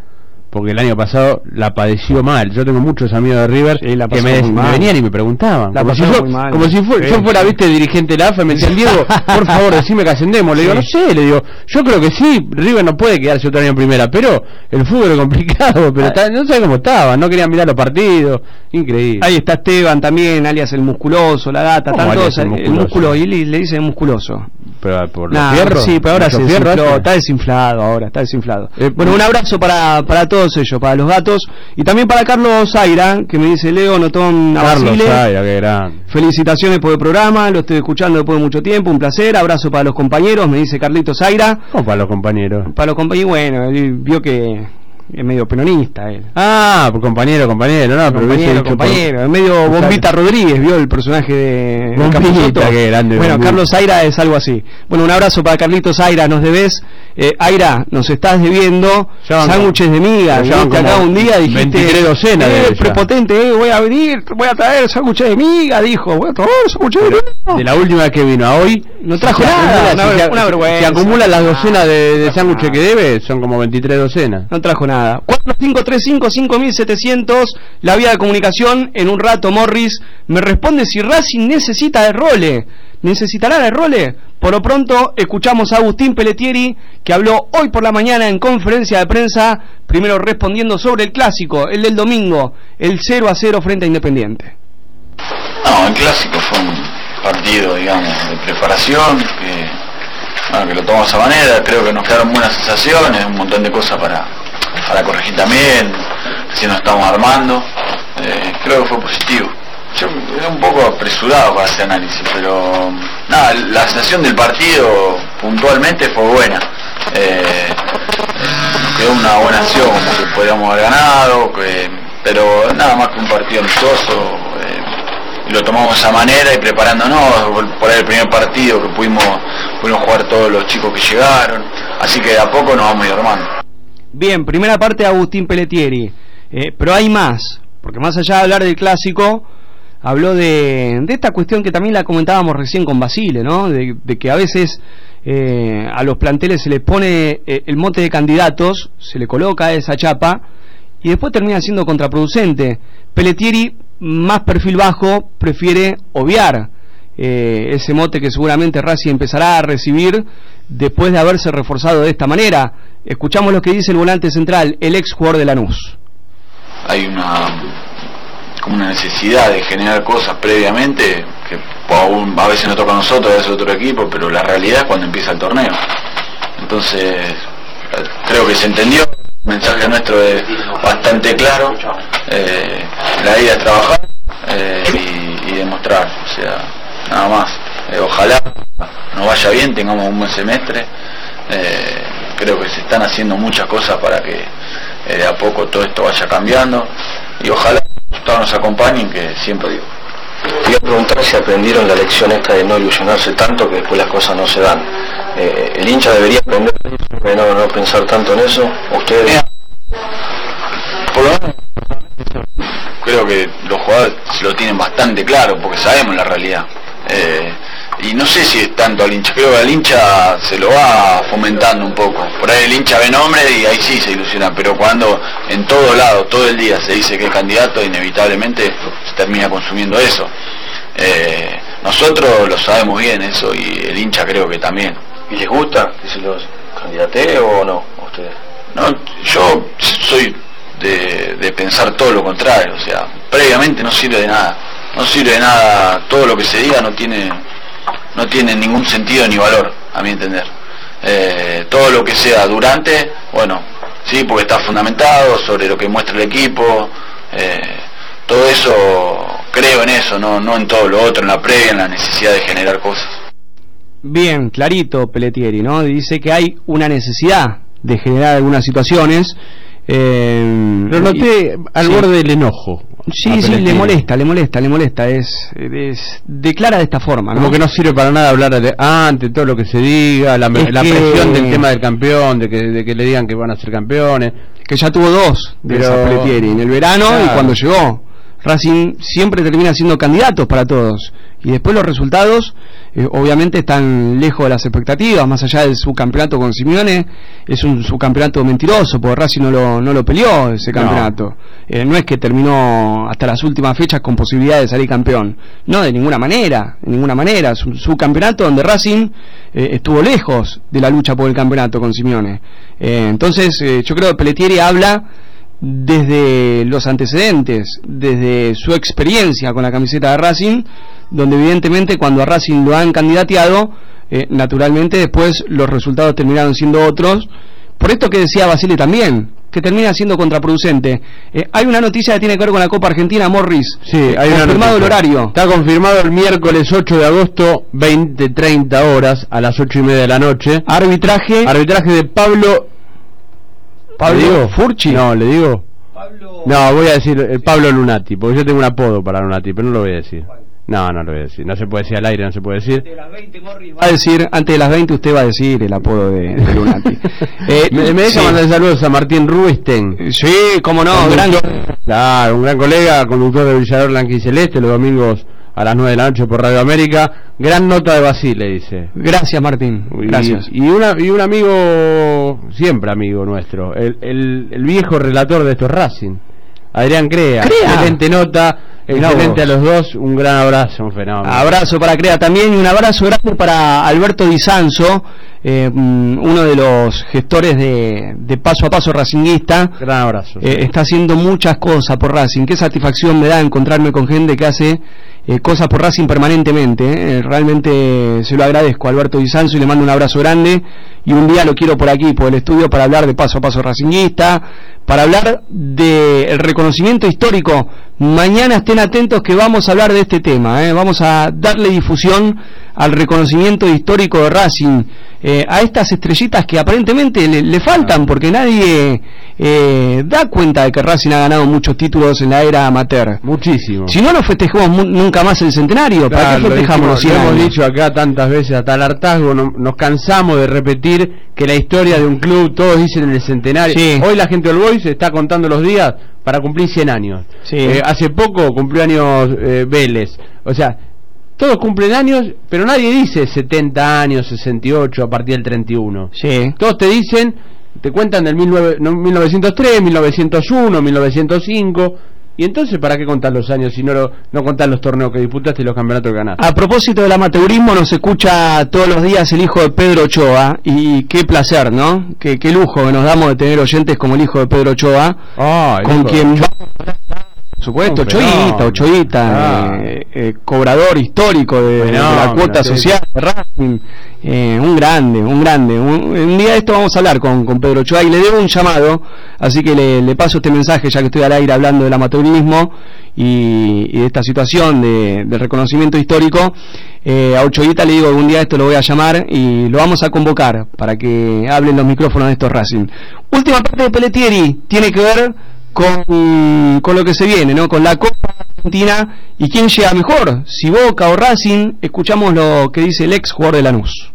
porque el año pasado la padeció mal. Yo tengo muchos amigos de River que me, me, venían y me preguntaban. como si, yo, como si yo fuera, viste, dirigente de la AFA, me decían, Diego, por favor, decime que ascendemos. Le digo, no sé, le digo, yo creo que sí, River no puede quedarse otro año en primera, pero el fútbol es complicado, pero no sé cómo estaba, no querían mirar los partidos, increíble. Ahí está Esteban también, alias el musculoso, la gata, tantos, el, el músculo, y le, le dicen musculoso. Pero por los fierros, sí, pero ahora se desinfló, está desinflado ahora, está desinflado. Eh, bueno, un abrazo para, para todos ellos, para los gatos y también para Carlos Zaira, que me dice Leo, notón Carlos Zaira, qué gran. Felicitaciones por el programa, lo estoy escuchando después de mucho tiempo, un placer, abrazo para los compañeros, me dice Carlito Zaira. ¿Cómo para los compañeros? Para los compañeros, bueno, él vio que es medio penonista él. Ah, por compañero, compañero, no, pero compañero, compañero, es medio Bombita Rodríguez, vio el personaje de Bombita, qué grande. Bueno, Carlos Aira es algo así. Bueno, un abrazo para Carlitos Aira, nos debes, eh, Aira, nos estás debiendo sándwiches de miga, ya acá un día dijiste 23 docenas eh, prepotente, eh, voy a venir, voy a traer sándwiches de miga, dijo, voy a traer sándwiches de miga. De la última que vino a hoy, no trajo nada, una, si una, vergüenza. Si acumulan las docenas de, de sándwiches que debe, son como 23 docenas. No trajo nada nada. 4535-5700, la vía de comunicación. En un rato, Morris me responde si Racing necesita de role. ¿Necesitará de role? Por lo pronto, escuchamos a Agustín Pelletieri, que habló hoy por la mañana en conferencia de prensa, primero respondiendo sobre el clásico, el del domingo, el 0 a 0 frente a Independiente. No, el clásico fue un partido, digamos, de preparación, que, que lo tomamos esa manera, creo que nos quedaron buenas sensaciones, un montón de cosas para, para corregir también, si nos estamos armando, eh, creo que fue positivo. Yo era un poco apresurado para ese análisis, pero nada, la sensación del partido puntualmente fue buena. Eh, nos quedó una buena acción, como que podíamos haber ganado, pero nada más que un partido amistoso. Eh, lo tomamos de esa manera y preparándonos por el primer partido que pudimos, pudimos jugar todos los chicos que llegaron, así que de a poco nos vamos a ir armando. Bien, primera parte de Agustín Pelletieri. Eh, pero hay más, porque más allá de hablar del clásico, habló de, esta cuestión que también la comentábamos recién con Basile, ¿no? De, que a veces eh, a los planteles se les pone eh, el mote de candidatos, se le coloca esa chapa y después termina siendo contraproducente. Pelletieri, más perfil bajo, prefiere obviar ese mote que seguramente Racing empezará a recibir después de haberse reforzado de esta manera. Escuchamos lo que dice el volante central, el ex jugador de Lanús. Hay una, una necesidad de generar cosas previamente, que a veces no toca a nosotros, a veces otro equipo, pero la realidad es cuando empieza el torneo. Entonces, creo que se entendió, el mensaje nuestro es bastante claro, eh, la idea es trabajar eh, y, demostrar, o sea, nada más. Eh, ojalá nos vaya bien, tengamos un buen semestre. Eh, creo que se están haciendo muchas cosas para que eh, de a poco todo esto vaya cambiando y ojalá todos nos acompañen, que siempre digo. Quería preguntar si aprendieron la lección esta de no ilusionarse tanto que después las cosas no se dan. el hincha debería aprender no, no pensar tanto en eso. Ustedes. Por lo menos, creo que los jugadores lo tienen bastante claro porque sabemos la realidad. Eh, y no sé si es tanto al hincha, creo que al hincha se lo va fomentando un poco. Por ahí el hincha ve nombre y ahí sí se ilusiona, pero cuando en todo lado, todo el día se dice que es candidato, inevitablemente se termina consumiendo eso. Eh, nosotros lo sabemos bien eso y el hincha creo que también. ¿Y les gusta que se los candidate o no a ustedes? No, yo soy de, de pensar todo lo contrario, o sea, previamente no sirve de nada, no sirve de nada, todo lo que se diga no tiene, no tiene ningún sentido ni valor, a mi entender. Eh, todo lo que sea durante, bueno, sí, porque está fundamentado sobre lo que muestra el equipo, eh, todo eso, creo en eso, no, no en todo lo otro, en la previa, en la necesidad de generar cosas. Bien, clarito Pelletieri, ¿no? Dice que hay una necesidad de generar algunas situaciones. Eh, Lo noté y- al sí. borde del enojo. Sí, a sí, le molesta, le molesta, le molesta. Es, es declara de esta forma, ¿no? Como que no sirve para nada hablar de antes, todo lo que se diga, la, la que- presión del tema del campeón, de que, de que le digan que van a ser campeones. que ya tuvo dos de Pero- esas Pelletieri, en el verano y cuando llegó. Racing siempre termina siendo candidatos para todos. Y después los resultados, eh, obviamente, están lejos de las expectativas, más allá del subcampeonato con Simeone, es un subcampeonato mentiroso, porque Racing no lo, no lo peleó ese No. campeonato. Eh, no es que terminó hasta las últimas fechas con posibilidad de salir campeón. No, de ninguna manera, de ninguna manera. Es un subcampeonato donde Racing eh, estuvo lejos de la lucha por el campeonato con Simeone. Eh, entonces, yo creo que Pelletieri habla desde los antecedentes, desde su experiencia con la camiseta de Racing, donde evidentemente cuando a Racing lo han candidateado, eh, naturalmente después los resultados terminaron siendo otros. Por esto que decía Basile también, que termina siendo contraproducente. Eh, hay una noticia que tiene que ver con la Copa Argentina, Morris. Sí, hay una confirmado el horario. Está confirmado el miércoles 8 de agosto, 20-30 horas, a las 8 y media de la noche. Arbitraje. Arbitraje de Pablo. Pablo ¿Le digo? Furchi. No, le digo. No, voy a decir eh, Pablo Lunati, porque yo tengo un apodo para Lunati, pero no lo voy a decir. No, no lo voy a decir. No se puede decir al aire, no se puede decir. Va a decir, antes de las 20 usted va a decir el apodo de, de Lunati. Eh, me, me deja sí. mandar saludos a Martín Ruisten. Sí, cómo no, gran... Claro, un gran colega, conductor de Villador Blanquiceleste, los domingos a las 9 de la noche por Radio América. Gran nota de Basile, dice. Gracias, Martín. Gracias. Y, una, y un amigo, siempre amigo nuestro, el, el, el viejo relator de estos Racing, Adrián Crea. Crea. Excelente nota, excelente a los dos, un gran abrazo, un fenómeno. Abrazo para Crea también y un abrazo grande para Alberto Di Sanso, eh, mm, uno de los gestores de, de Paso a Paso Racinguista. Gran abrazo. Eh, está haciendo muchas cosas por Racing. Qué satisfacción me da encontrarme con gente que hace eh, cosas por Racing permanentemente. eh. Realmente se lo agradezco a Alberto Di Sanso y le mando un abrazo grande. Y un día lo quiero por aquí, por el estudio, para hablar de paso a paso racinguista, para hablar del reconocimiento histórico. Mañana estén atentos que vamos a hablar de este tema. eh. Vamos a darle difusión al reconocimiento histórico de Racing. Eh, a estas estrellitas que aparentemente le, le faltan porque nadie eh, da cuenta de que Racing ha ganado muchos títulos en la era amateur. Muchísimo. Si no, no festejamos mu- nunca más el centenario. ¿Para Claro, qué lo festejamos los dijimos- 100 lo hemos dicho acá tantas veces hasta el hartazgo, no- nos cansamos de repetir que la historia de un club, todos dicen en el centenario. Sí. Hoy la gente del Boys está contando los días para cumplir 100 años. Sí. Eh, hace poco cumplió años eh, Vélez. O sea, todos cumplen años, pero nadie dice 70 años, 68 a partir del 31. Sí. Todos te dicen, te cuentan del 19 no, 1903, 1901, 1905. Y entonces, ¿para qué contar los años si no, lo- no contar los torneos que disputaste y los campeonatos que ganaste? A propósito del amateurismo, nos escucha todos los días el hijo de Pedro Ochoa, y qué placer, ¿no? Qué, qué lujo que nos damos de tener oyentes como el hijo de Pedro Ochoa, Ah, con quien por supuesto, Un Ochoita, Ah. eh, eh, cobrador histórico de, de la cuota social de Racing, eh, un grande, un grande. Un, un día de esto vamos a hablar con, con Pedro Ochoa y le debo un llamado, así que le, le paso este mensaje ya que estoy al aire hablando del amateurismo y, y de esta situación de, del reconocimiento histórico. Eh, a Ochoita le digo un día esto lo voy a llamar y lo vamos a convocar para que hablen los micrófonos de estos Racing. Última parte de Pelletieri tiene que ver con, con lo que se viene, ¿no? Con la Copa Argentina y quién llega mejor, si Boca o Racing. Escuchamos lo que dice el ex jugador de Lanús.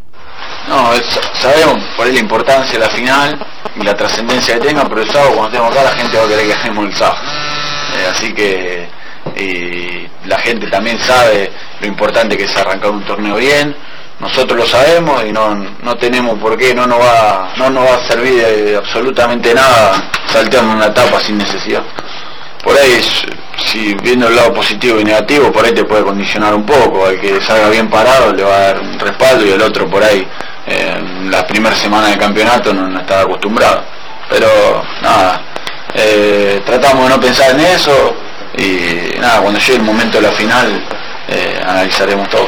No, es- sabemos por ahí la importancia de la final y la trascendencia que tenga, pero el sábado cuando estemos acá la gente va a querer que ganemos el sábado. Eh, así que y la gente también sabe lo importante que es arrancar un torneo bien. Nosotros lo sabemos y no, no tenemos por qué, no nos va, no nos va a servir absolutamente nada saltearnos una etapa sin necesidad. Por ahí, si viendo el lado positivo y negativo, por ahí te puede condicionar un poco. Al que salga bien parado le va a dar un respaldo y el otro por ahí, eh, en la primera semana de campeonato no, no estaba acostumbrado. pero nada, eh, tratamos de no pensar en eso y nada, cuando llegue el momento de la final eh, analizaremos todo.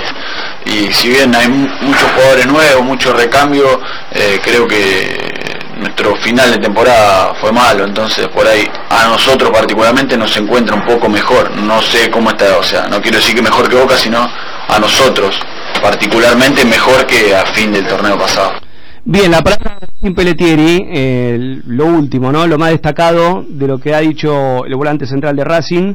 Y si bien hay muchos jugadores nuevos, mucho recambio, eh, creo que nuestro final de temporada fue malo, entonces por ahí a nosotros particularmente nos encuentra un poco mejor, no sé cómo está, o sea, no quiero decir que mejor que Boca, sino a nosotros particularmente mejor que a fin del torneo pasado. Bien, la palabra de Pelletieri, eh, lo último, ¿no? Lo más destacado de lo que ha dicho el volante central de Racing.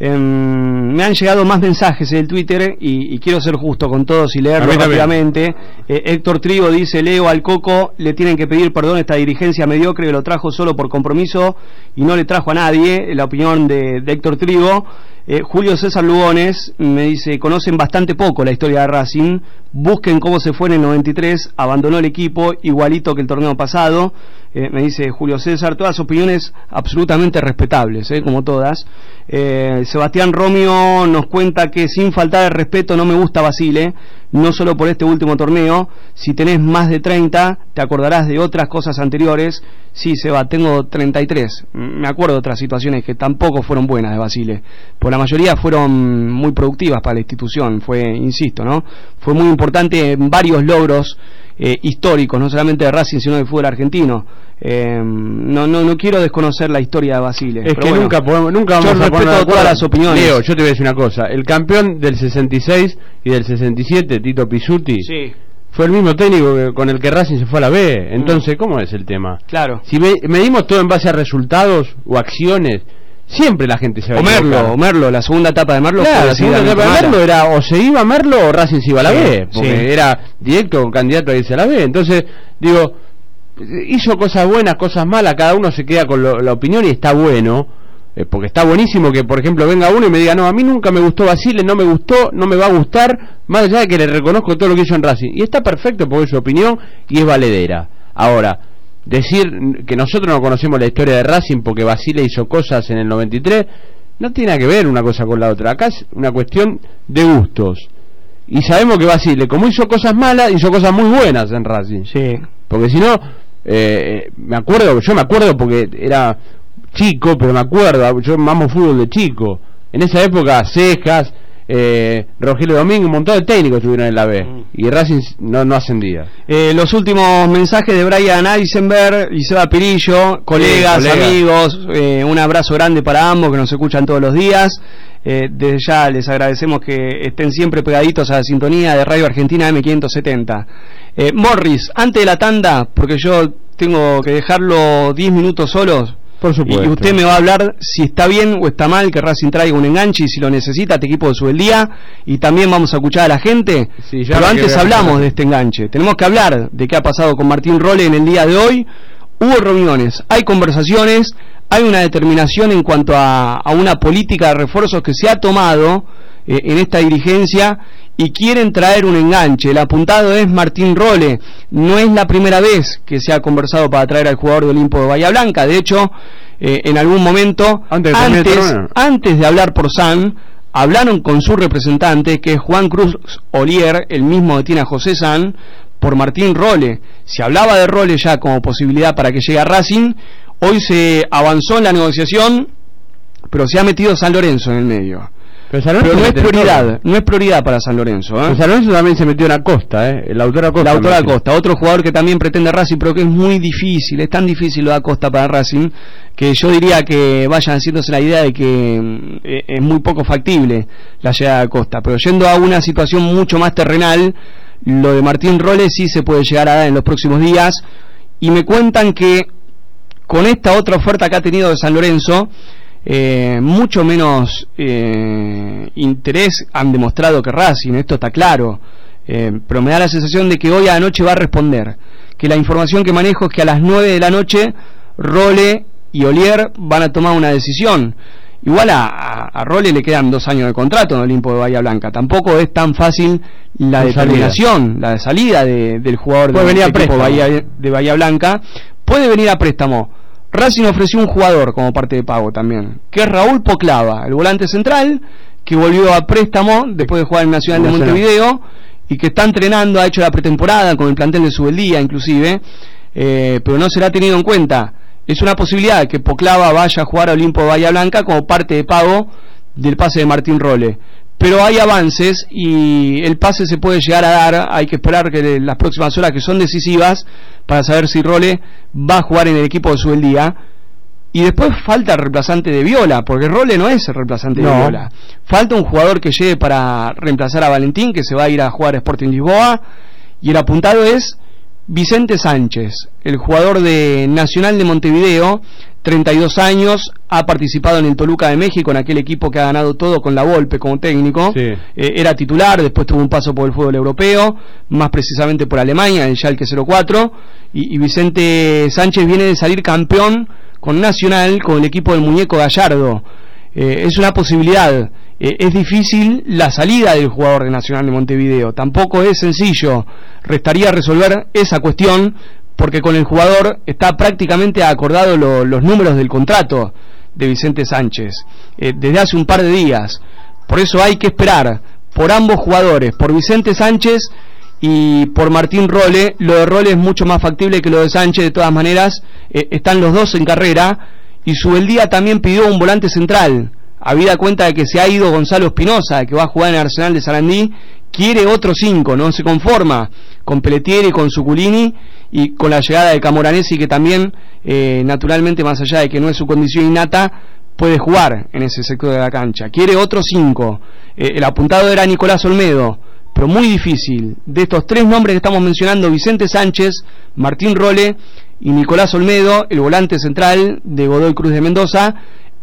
Em, me han llegado más mensajes en el Twitter y, quiero ser justo con todos y leerlo rápidamente. Eh, Héctor Trigo dice, Leo al Coco, le tienen que pedir perdón a esta dirigencia mediocre que lo trajo solo por compromiso y no le trajo a nadie, la opinión de, de Héctor Trigo. Eh, Julio César Lugones me dice, conocen bastante poco la historia de Racing, busquen cómo se fue en el 93, abandonó el equipo igualito que el torneo pasado, eh, me dice Julio César, todas opiniones absolutamente respetables, eh, como todas. Sebastián Romio nos cuenta que sin faltar el respeto no me gusta Basile, no solo por este último torneo, si tenés más de 30 te acordarás de otras cosas anteriores, sí Seba, tengo 33, me acuerdo de otras situaciones que tampoco fueron buenas de Basile, por la mayoría fueron muy productivas para la institución, fue, insisto, ¿no? Fue muy importante en varios logros eh, históricos, no solamente de Racing, sino del fútbol argentino. Eh, no, no, no quiero desconocer la historia de Basile. Es que nunca podemos, nunca vamos yo a todas las opiniones. Leo, yo te voy a decir una cosa. El campeón del 66 y del 67, Tito Pisuti, fue el mismo técnico con el que Racing se fue a la B. Entonces, ¿cómo es el tema? Claro. Si medimos todo en base a resultados o acciones, siempre la gente se va o Merlo, o Merlo, la segunda etapa de Merlo la segunda etapa de Merlo era o se iba Merlo o Racing se iba a la B, porque era directo candidato a irse a la B. Entonces, digo, hizo cosas buenas, cosas malas, cada uno se queda con la opinión y está bueno, eh, porque está buenísimo que, por ejemplo, venga uno y me diga, no, a mí nunca me gustó Basile, no me gustó, no me va a gustar, más allá de que le reconozco todo lo que hizo en Racing. Y está perfecto porque es su opinión y es valedera. Ahora, decir que nosotros no conocemos la historia de Racing porque Basile hizo cosas en el 93, no tiene nada que ver una cosa con la otra. Acá es una cuestión de gustos. Y sabemos que Basile, como hizo cosas malas, hizo cosas muy buenas en Racing. Sí. Porque si no, eh, me acuerdo, yo me acuerdo porque era chico, pero me acuerdo, yo mamo fútbol de chico. En esa época, Cejas, eh, Rogelio Domingo, un montón de técnicos estuvieron en la B mm. y Racing no, no ascendía. Eh, los últimos mensajes de Brian Eisenberg y Seba Pirillo, colegas, amigos, eh, un abrazo grande para ambos que nos escuchan todos los días. Eh, desde ya les agradecemos que estén siempre pegaditos a la sintonía de Radio Argentina M570. Morris, antes de la tanda, porque yo tengo que dejarlo 10 minutos solos, por supuesto. Y usted me va a hablar si está bien o está mal que Racing traiga un enganche y si lo necesita, este equipo de su día. Y también vamos a escuchar a la gente. Pero antes hablamos de este enganche. Tenemos que hablar de qué ha pasado con Martín Role en el día de hoy. Hubo reuniones, hay conversaciones, hay una determinación en cuanto a, una política de refuerzos que se ha tomado eh, en esta dirigencia y quieren traer un enganche. El apuntado es Martín Role. No es la primera vez que se ha conversado para traer al jugador de Olimpo de Bahía Blanca. De hecho, eh, en algún momento, antes, antes, de hablar por San, hablaron con su representante, que es Juan Cruz Olier, el mismo que tiene a José San, por Martín Role. Se hablaba de Role ya como posibilidad para que llegue a Racing. Hoy se avanzó en la negociación, pero se ha metido San Lorenzo en el medio. Pero, no es prioridad, no es prioridad para San Lorenzo. ¿eh? San Lorenzo también se metió en Acosta, ¿eh? el autor Acosta. El autor Acosta, otro jugador que también pretende Racing, pero que es muy difícil, es tan difícil lo de Acosta para Racing, que yo diría que vayan haciéndose la idea de que mm, e, es muy poco factible la llegada de Acosta. Pero yendo a una situación mucho más terrenal, lo de Martín Roles sí se puede llegar a dar en los próximos días. Y me cuentan que con esta otra oferta que ha tenido de San Lorenzo, eh, mucho menos eh, interés han demostrado que Racing, esto está claro, eh, pero me da la sensación de que hoy a la noche va a responder, que la información que manejo es que a las 9 de la noche Role y Olier van a tomar una decisión. Igual a, a, Role le quedan dos años de contrato en Olimpo de Bahía Blanca. Tampoco es tan fácil la determinación, la de salida del jugador de, de Bahía Blanca. Puede venir a préstamo Racing ofreció un jugador como parte de pago también, que es Raúl Poclava, el volante central, que volvió a préstamo después de jugar en Nacional de Montevideo y que está entrenando, ha hecho la pretemporada con el plantel de Subeldía inclusive, eh, pero no será tenido en cuenta. es una posibilidad que Poclava vaya a jugar a Olimpo de Bahía Blanca como parte de pago del pase de Martín Role. Pero hay avances y el pase se puede llegar a dar, hay que esperar que las próximas horas que son decisivas para saber si Role va a jugar en el equipo de Subeldía. Y después falta el reemplazante de Viola, porque Role no es el reemplazante de. Viola. Falta un jugador que llegue para reemplazar a Valentín, que se va a ir a jugar a Sporting Lisboa. Y el apuntado es Vicente Sánchez, el jugador de Nacional de Montevideo, 32 años, ha participado en el Toluca de México, en aquel equipo que ha ganado todo con la Volpe como técnico. Sí. Eh, era titular, después tuvo un paso por el fútbol europeo, más precisamente por Alemania, en el Schalke 04. Y, y Vicente Sánchez viene de salir campeón con Nacional, con el equipo del muñeco Gallardo. Eh, es una posibilidad. Eh, es difícil la salida del jugador de Nacional de Montevideo. Tampoco es sencillo. Restaría resolver esa cuestión porque con el jugador está prácticamente acordado lo- los números del contrato de Vicente Sánchez eh, desde hace un par de días. Por eso hay que esperar por ambos jugadores, por Vicente Sánchez y por Martín Role. Lo de Role es mucho más factible que lo de Sánchez, de todas maneras. eh, están los dos en carrera y Subeldía también pidió un volante central. Habida cuenta de que se ha ido Gonzalo Espinosa, que va a jugar en el Arsenal de Sarandí, quiere otro cinco, no se conforma con Pelletieri, con Suculini y con la llegada de Camoranesi, que también, eh, naturalmente, más allá de que no es su condición innata, puede jugar en ese sector de la cancha. Quiere otro cinco. Eh, el apuntado era Nicolás Olmedo, pero muy difícil. De estos tres nombres que estamos mencionando, Vicente Sánchez, Martín Role y Nicolás Olmedo, el volante central de Godoy Cruz de Mendoza,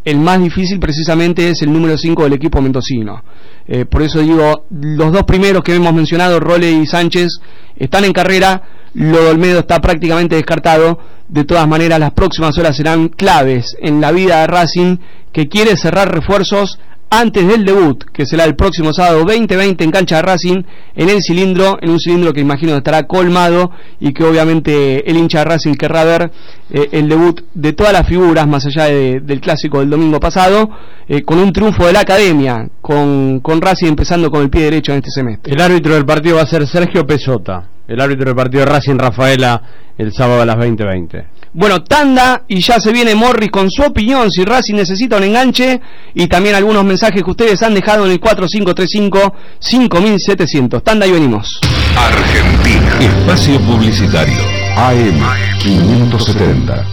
el más difícil precisamente es el número 5 del equipo mendocino. Eh, por eso digo, los dos primeros que hemos mencionado, Role y Sánchez, están en carrera, lo de Olmedo está prácticamente descartado. De todas maneras, las próximas horas serán claves en la vida de Racing, que quiere cerrar refuerzos antes del debut, que será el próximo sábado 2020 en cancha de Racing, en el cilindro, en un cilindro que imagino estará colmado y que obviamente el hincha de Racing querrá ver eh, el debut de todas las figuras, más allá de- del clásico del domingo pasado, eh, con un triunfo de la academia, con, con Racing empezando con el pie derecho en este semestre. El árbitro del partido va a ser Sergio Pesota, el árbitro del partido de Racing Rafaela el sábado a las 20:20. Bueno, tanda y ya se viene Morris con su opinión si Racing necesita un enganche y también algunos mensajes que ustedes han dejado en el 4535-5700. Tanda y venimos. Argentina. Espacio Publicitario. AM 570.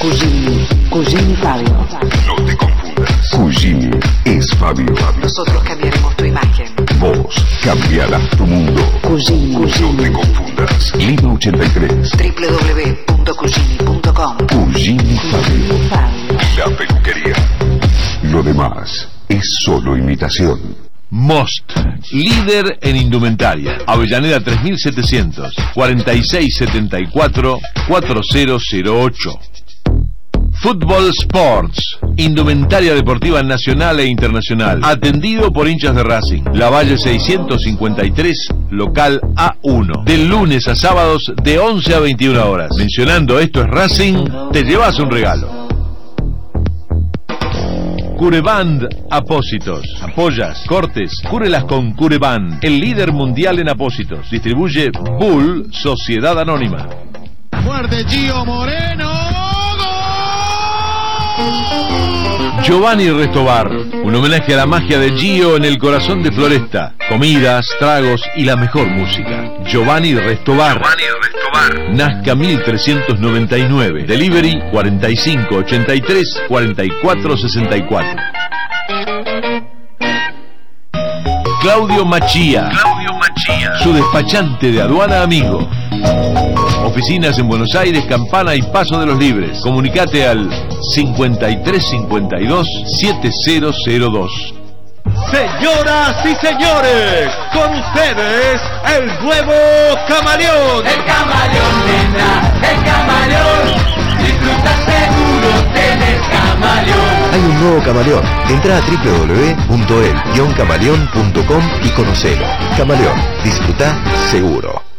Cugini, Cugini Fabio. No te Cugini es Fabio. Nosotros cambiaremos tu imagen. Vos cambiarás tu mundo. Cugini, No te confundas. Lima 83. www.cugini.com. Cugini Fabio. Fabio. La peluquería. Lo demás es solo imitación. Most, líder en indumentaria. Avellaneda 3700, 4674, 4008. Fútbol Sports, indumentaria deportiva nacional e internacional. Atendido por hinchas de Racing. La Valle 653, local A1. De lunes a sábados de 11 a 21 horas. Mencionando esto es Racing, te llevas un regalo. Cureband Apósitos. Apoyas, cortes, cúrelas con Cureband. El líder mundial en apósitos. Distribuye Bull Sociedad Anónima. Fuerte Gio Moreno. Giovanni Restobar, un homenaje a la magia de Gio en el corazón de Floresta. Comidas, tragos y la mejor música. Giovanni Restobar. Nazca 1399. Delivery 4583 4464. Claudio Machía. Su despachante de aduana amigo. Oficinas en Buenos Aires, Campana y Paso de los Libres. Comunicate al 5352 7002. Señoras y señores, con ustedes el nuevo camaleón. El camaleón, nena, el camaleón. Disfruta seguro, tenés camaleón. Hay un nuevo camaleón. Entra a www.el-camaleón.com y conocelo. Camaleón, disfruta seguro.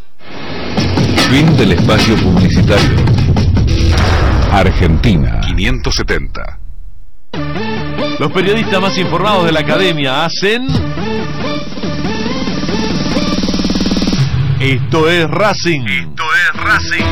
Fin del espacio publicitario. Argentina 570. Los periodistas más informados de la academia hacen... Esto es Racing. Esto es Racing.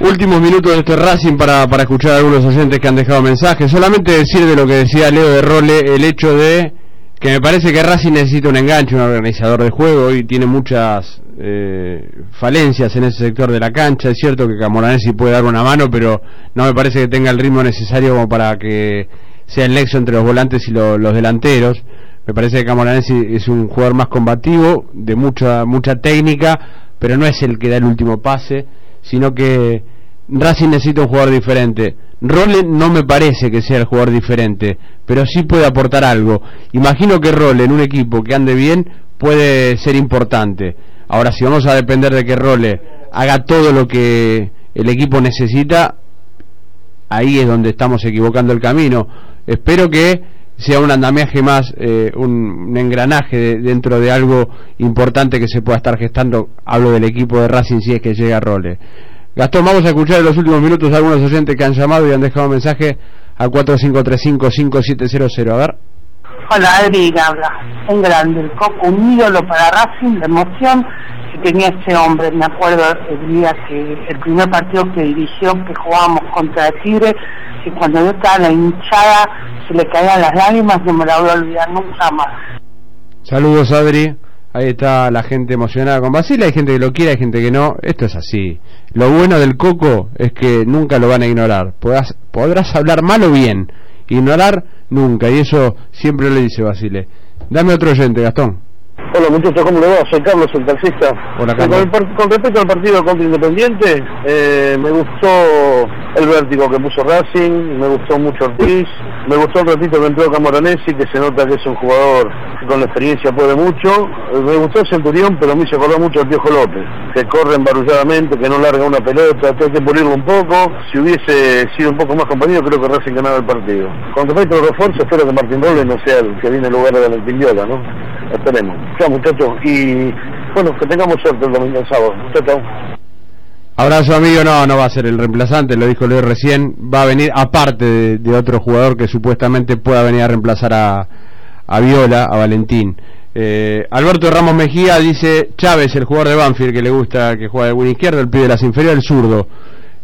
Últimos minutos de este Racing para, para escuchar a algunos oyentes que han dejado mensajes. Solamente decir de lo que decía Leo de Role el hecho de que me parece que Racing necesita un enganche, un organizador de juego y tiene muchas eh, falencias en ese sector de la cancha. Es cierto que Camoranesi puede dar una mano, pero no me parece que tenga el ritmo necesario como para que sea el nexo entre los volantes y lo- los delanteros. Me parece que Camoranesi es un jugador más combativo, de mucha mucha técnica, pero no es el que da el último pase, sino que Racing necesita un jugador diferente. Role no me parece que sea el jugador diferente, pero sí puede aportar algo. Imagino que Role en un equipo que ande bien puede ser importante. Ahora, si vamos a depender de que Role haga todo lo que el equipo necesita, ahí es donde estamos equivocando el camino. Espero que sea un andamiaje más, eh, un, un engranaje de- dentro de algo importante que se pueda estar gestando. Hablo del equipo de Racing si es que llega Role. Gastón, vamos a escuchar en los últimos minutos a algunos oyentes que han llamado y han dejado mensaje al 4535-5700. A ver. Hola, Adri habla. Un grande, el Coco, un ídolo para Racing, la emoción que tenía ese hombre. Me acuerdo el día que, el primer partido que dirigió, que jugábamos contra Tigre, que cuando yo estaba la hinchada se le caían las lágrimas, no me la voy a olvidar nunca más. Saludos, Adri. Ahí está la gente emocionada con Basile. Hay gente que lo quiere, hay gente que no. Esto es así. Lo bueno del Coco es que nunca lo van a ignorar. Podrás, podrás hablar mal o bien. Ignorar nunca. Y eso siempre lo dice Basile. Dame otro oyente, Gastón. Hola muchachos, ¿cómo le va? Soy Carlos, el taxista. Hola, Eh, Carlos. Con, el respecto al partido contra Independiente, eh, me gustó el vértigo que puso Racing, me gustó mucho Ortiz, me gustó el ratito que entró Camoranesi, que se nota que es un jugador que con la experiencia puede mucho. Eh, me gustó el Centurión, pero me hizo acordar mucho al Piojo López, que corre embarulladamente, que no larga una pelota, hay que pulirlo un poco. Si hubiese sido un poco más compañero, creo que Racing ganaba el partido. Con respecto al refuerzo, espero que Martín Robles no sea el que viene en lugar de Valentín Viola, ¿no? Esperemos. Chao muchachos, y bueno, que tengamos suerte el domingo el sábado. Chao, chao. Abrazo amigo, no, no va a ser el reemplazante, lo dijo Leo recién, va a venir aparte de, de otro jugador que supuestamente pueda venir a reemplazar a, a Viola, a Valentín. Eh, Alberto Ramos Mejía dice Chávez, el jugador de Banfield que le gusta que juega de win izquierdo, el pibe de las inferiores, el zurdo.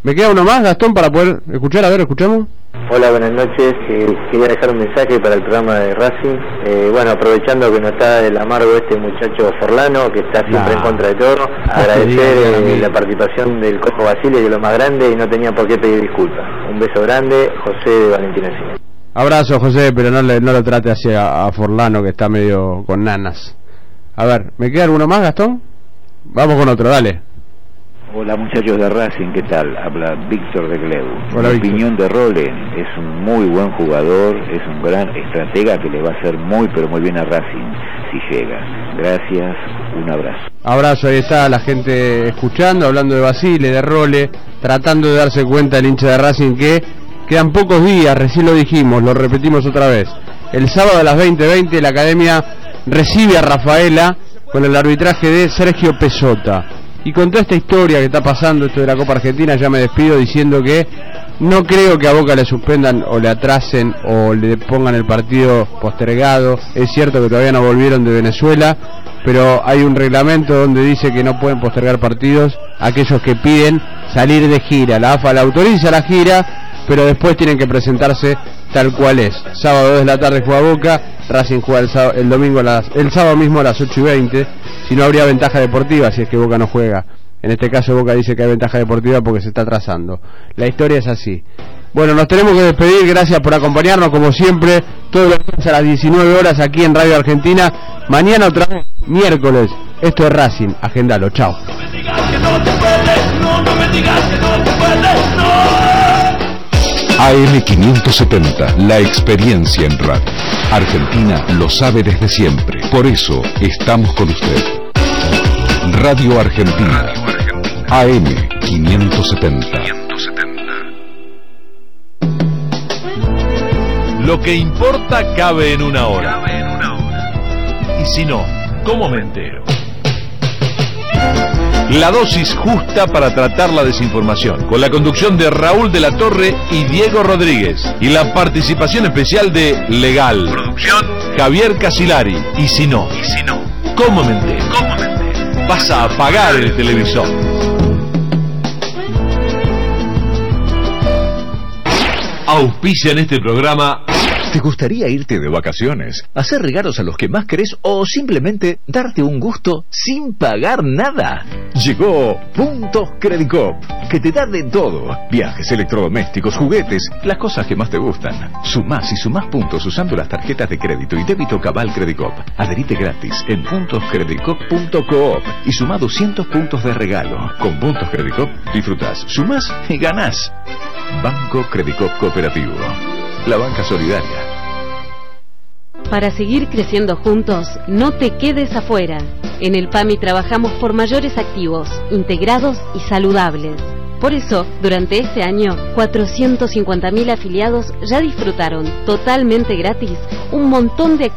¿Me queda uno más, Gastón, para poder escuchar? A ver, escuchamos. Hola, buenas noches. Eh, quería dejar un mensaje para el programa de Racing. Eh, bueno, aprovechando que no está el amargo este muchacho Forlano, que está siempre Nah. en contra de todo, agradecer digan, eh, la participación del Cojo Basile, es lo más grande y no tenía por qué pedir disculpas. Un beso grande, José de Valentina Encina. Abrazo, José, pero no, le- no lo trate así a, a Forlano, que está medio con nanas. A ver, ¿me queda alguno más, Gastón? Vamos con otro, dale. Hola muchachos de Racing, ¿qué tal? Habla Víctor de Gleu. Hola, Mi opinión de Role es un muy buen jugador, es un gran estratega que le va a hacer muy pero muy bien a Racing si llega. Gracias, un abrazo. Abrazo, ahí está la gente escuchando, hablando de Basile, de Role, tratando de darse cuenta el hincha de Racing que quedan pocos días, recién lo dijimos, lo repetimos otra vez. El sábado a las 20:20 la academia recibe a Rafaela con el arbitraje de Sergio Pesota. Y con toda esta historia que está pasando, esto de la Copa Argentina, ya me despido diciendo que no creo que a Boca le suspendan o le atrasen o le pongan el partido postergado. Es cierto que todavía no volvieron de Venezuela, pero hay un reglamento donde dice que no pueden postergar partidos aquellos que piden salir de gira. La AFA la autoriza la gira, pero después tienen que presentarse tal cual es. Sábado 2 de la tarde juega Boca, Racing juega el, sábado- domingo a las, el sábado mismo a las 8 y 20. Si no habría ventaja deportiva si es que Boca no juega. En este caso Boca dice que hay ventaja deportiva porque se está atrasando. La historia es así. Bueno, nos tenemos que despedir. Gracias por acompañarnos como siempre. Todos los días a las 19 horas aquí en Radio Argentina. Mañana otra vez, miércoles. Esto es Racing. Agendalo. Chao. AM570, la experiencia en radio. Argentina lo sabe desde siempre. Por eso estamos con usted. Radio Argentina. AM570. Lo que importa cabe en una hora. Y si no, ¿cómo me entero? La dosis justa para tratar la desinformación, con la conducción de Raúl de la Torre y Diego Rodríguez, y la participación especial de Legal, Producción, Javier Casilari, y si no, ¿cómo menté? ¿Cómo menté? Vas a apagar el televisor. Auspicia en este programa ¿Te gustaría irte de vacaciones, hacer regalos a los que más querés o simplemente darte un gusto sin pagar nada? Llegó Puntos Credicop, que te da de todo. Viajes, electrodomésticos, juguetes, las cosas que más te gustan. Sumás y sumás puntos usando las tarjetas de crédito y débito Cabal Credicop. Adherite gratis en puntoscredicop.coop y sumá 200 puntos de regalo. Con Puntos Credicop disfrutás, sumás y ganás. Banco Credicop Cooperativo. La banca solidaria. Para seguir creciendo juntos, no te quedes afuera. En el PAMI trabajamos por mayores activos, integrados y saludables. Por eso, durante este año, 450.000 afiliados ya disfrutaron totalmente gratis un montón de actividades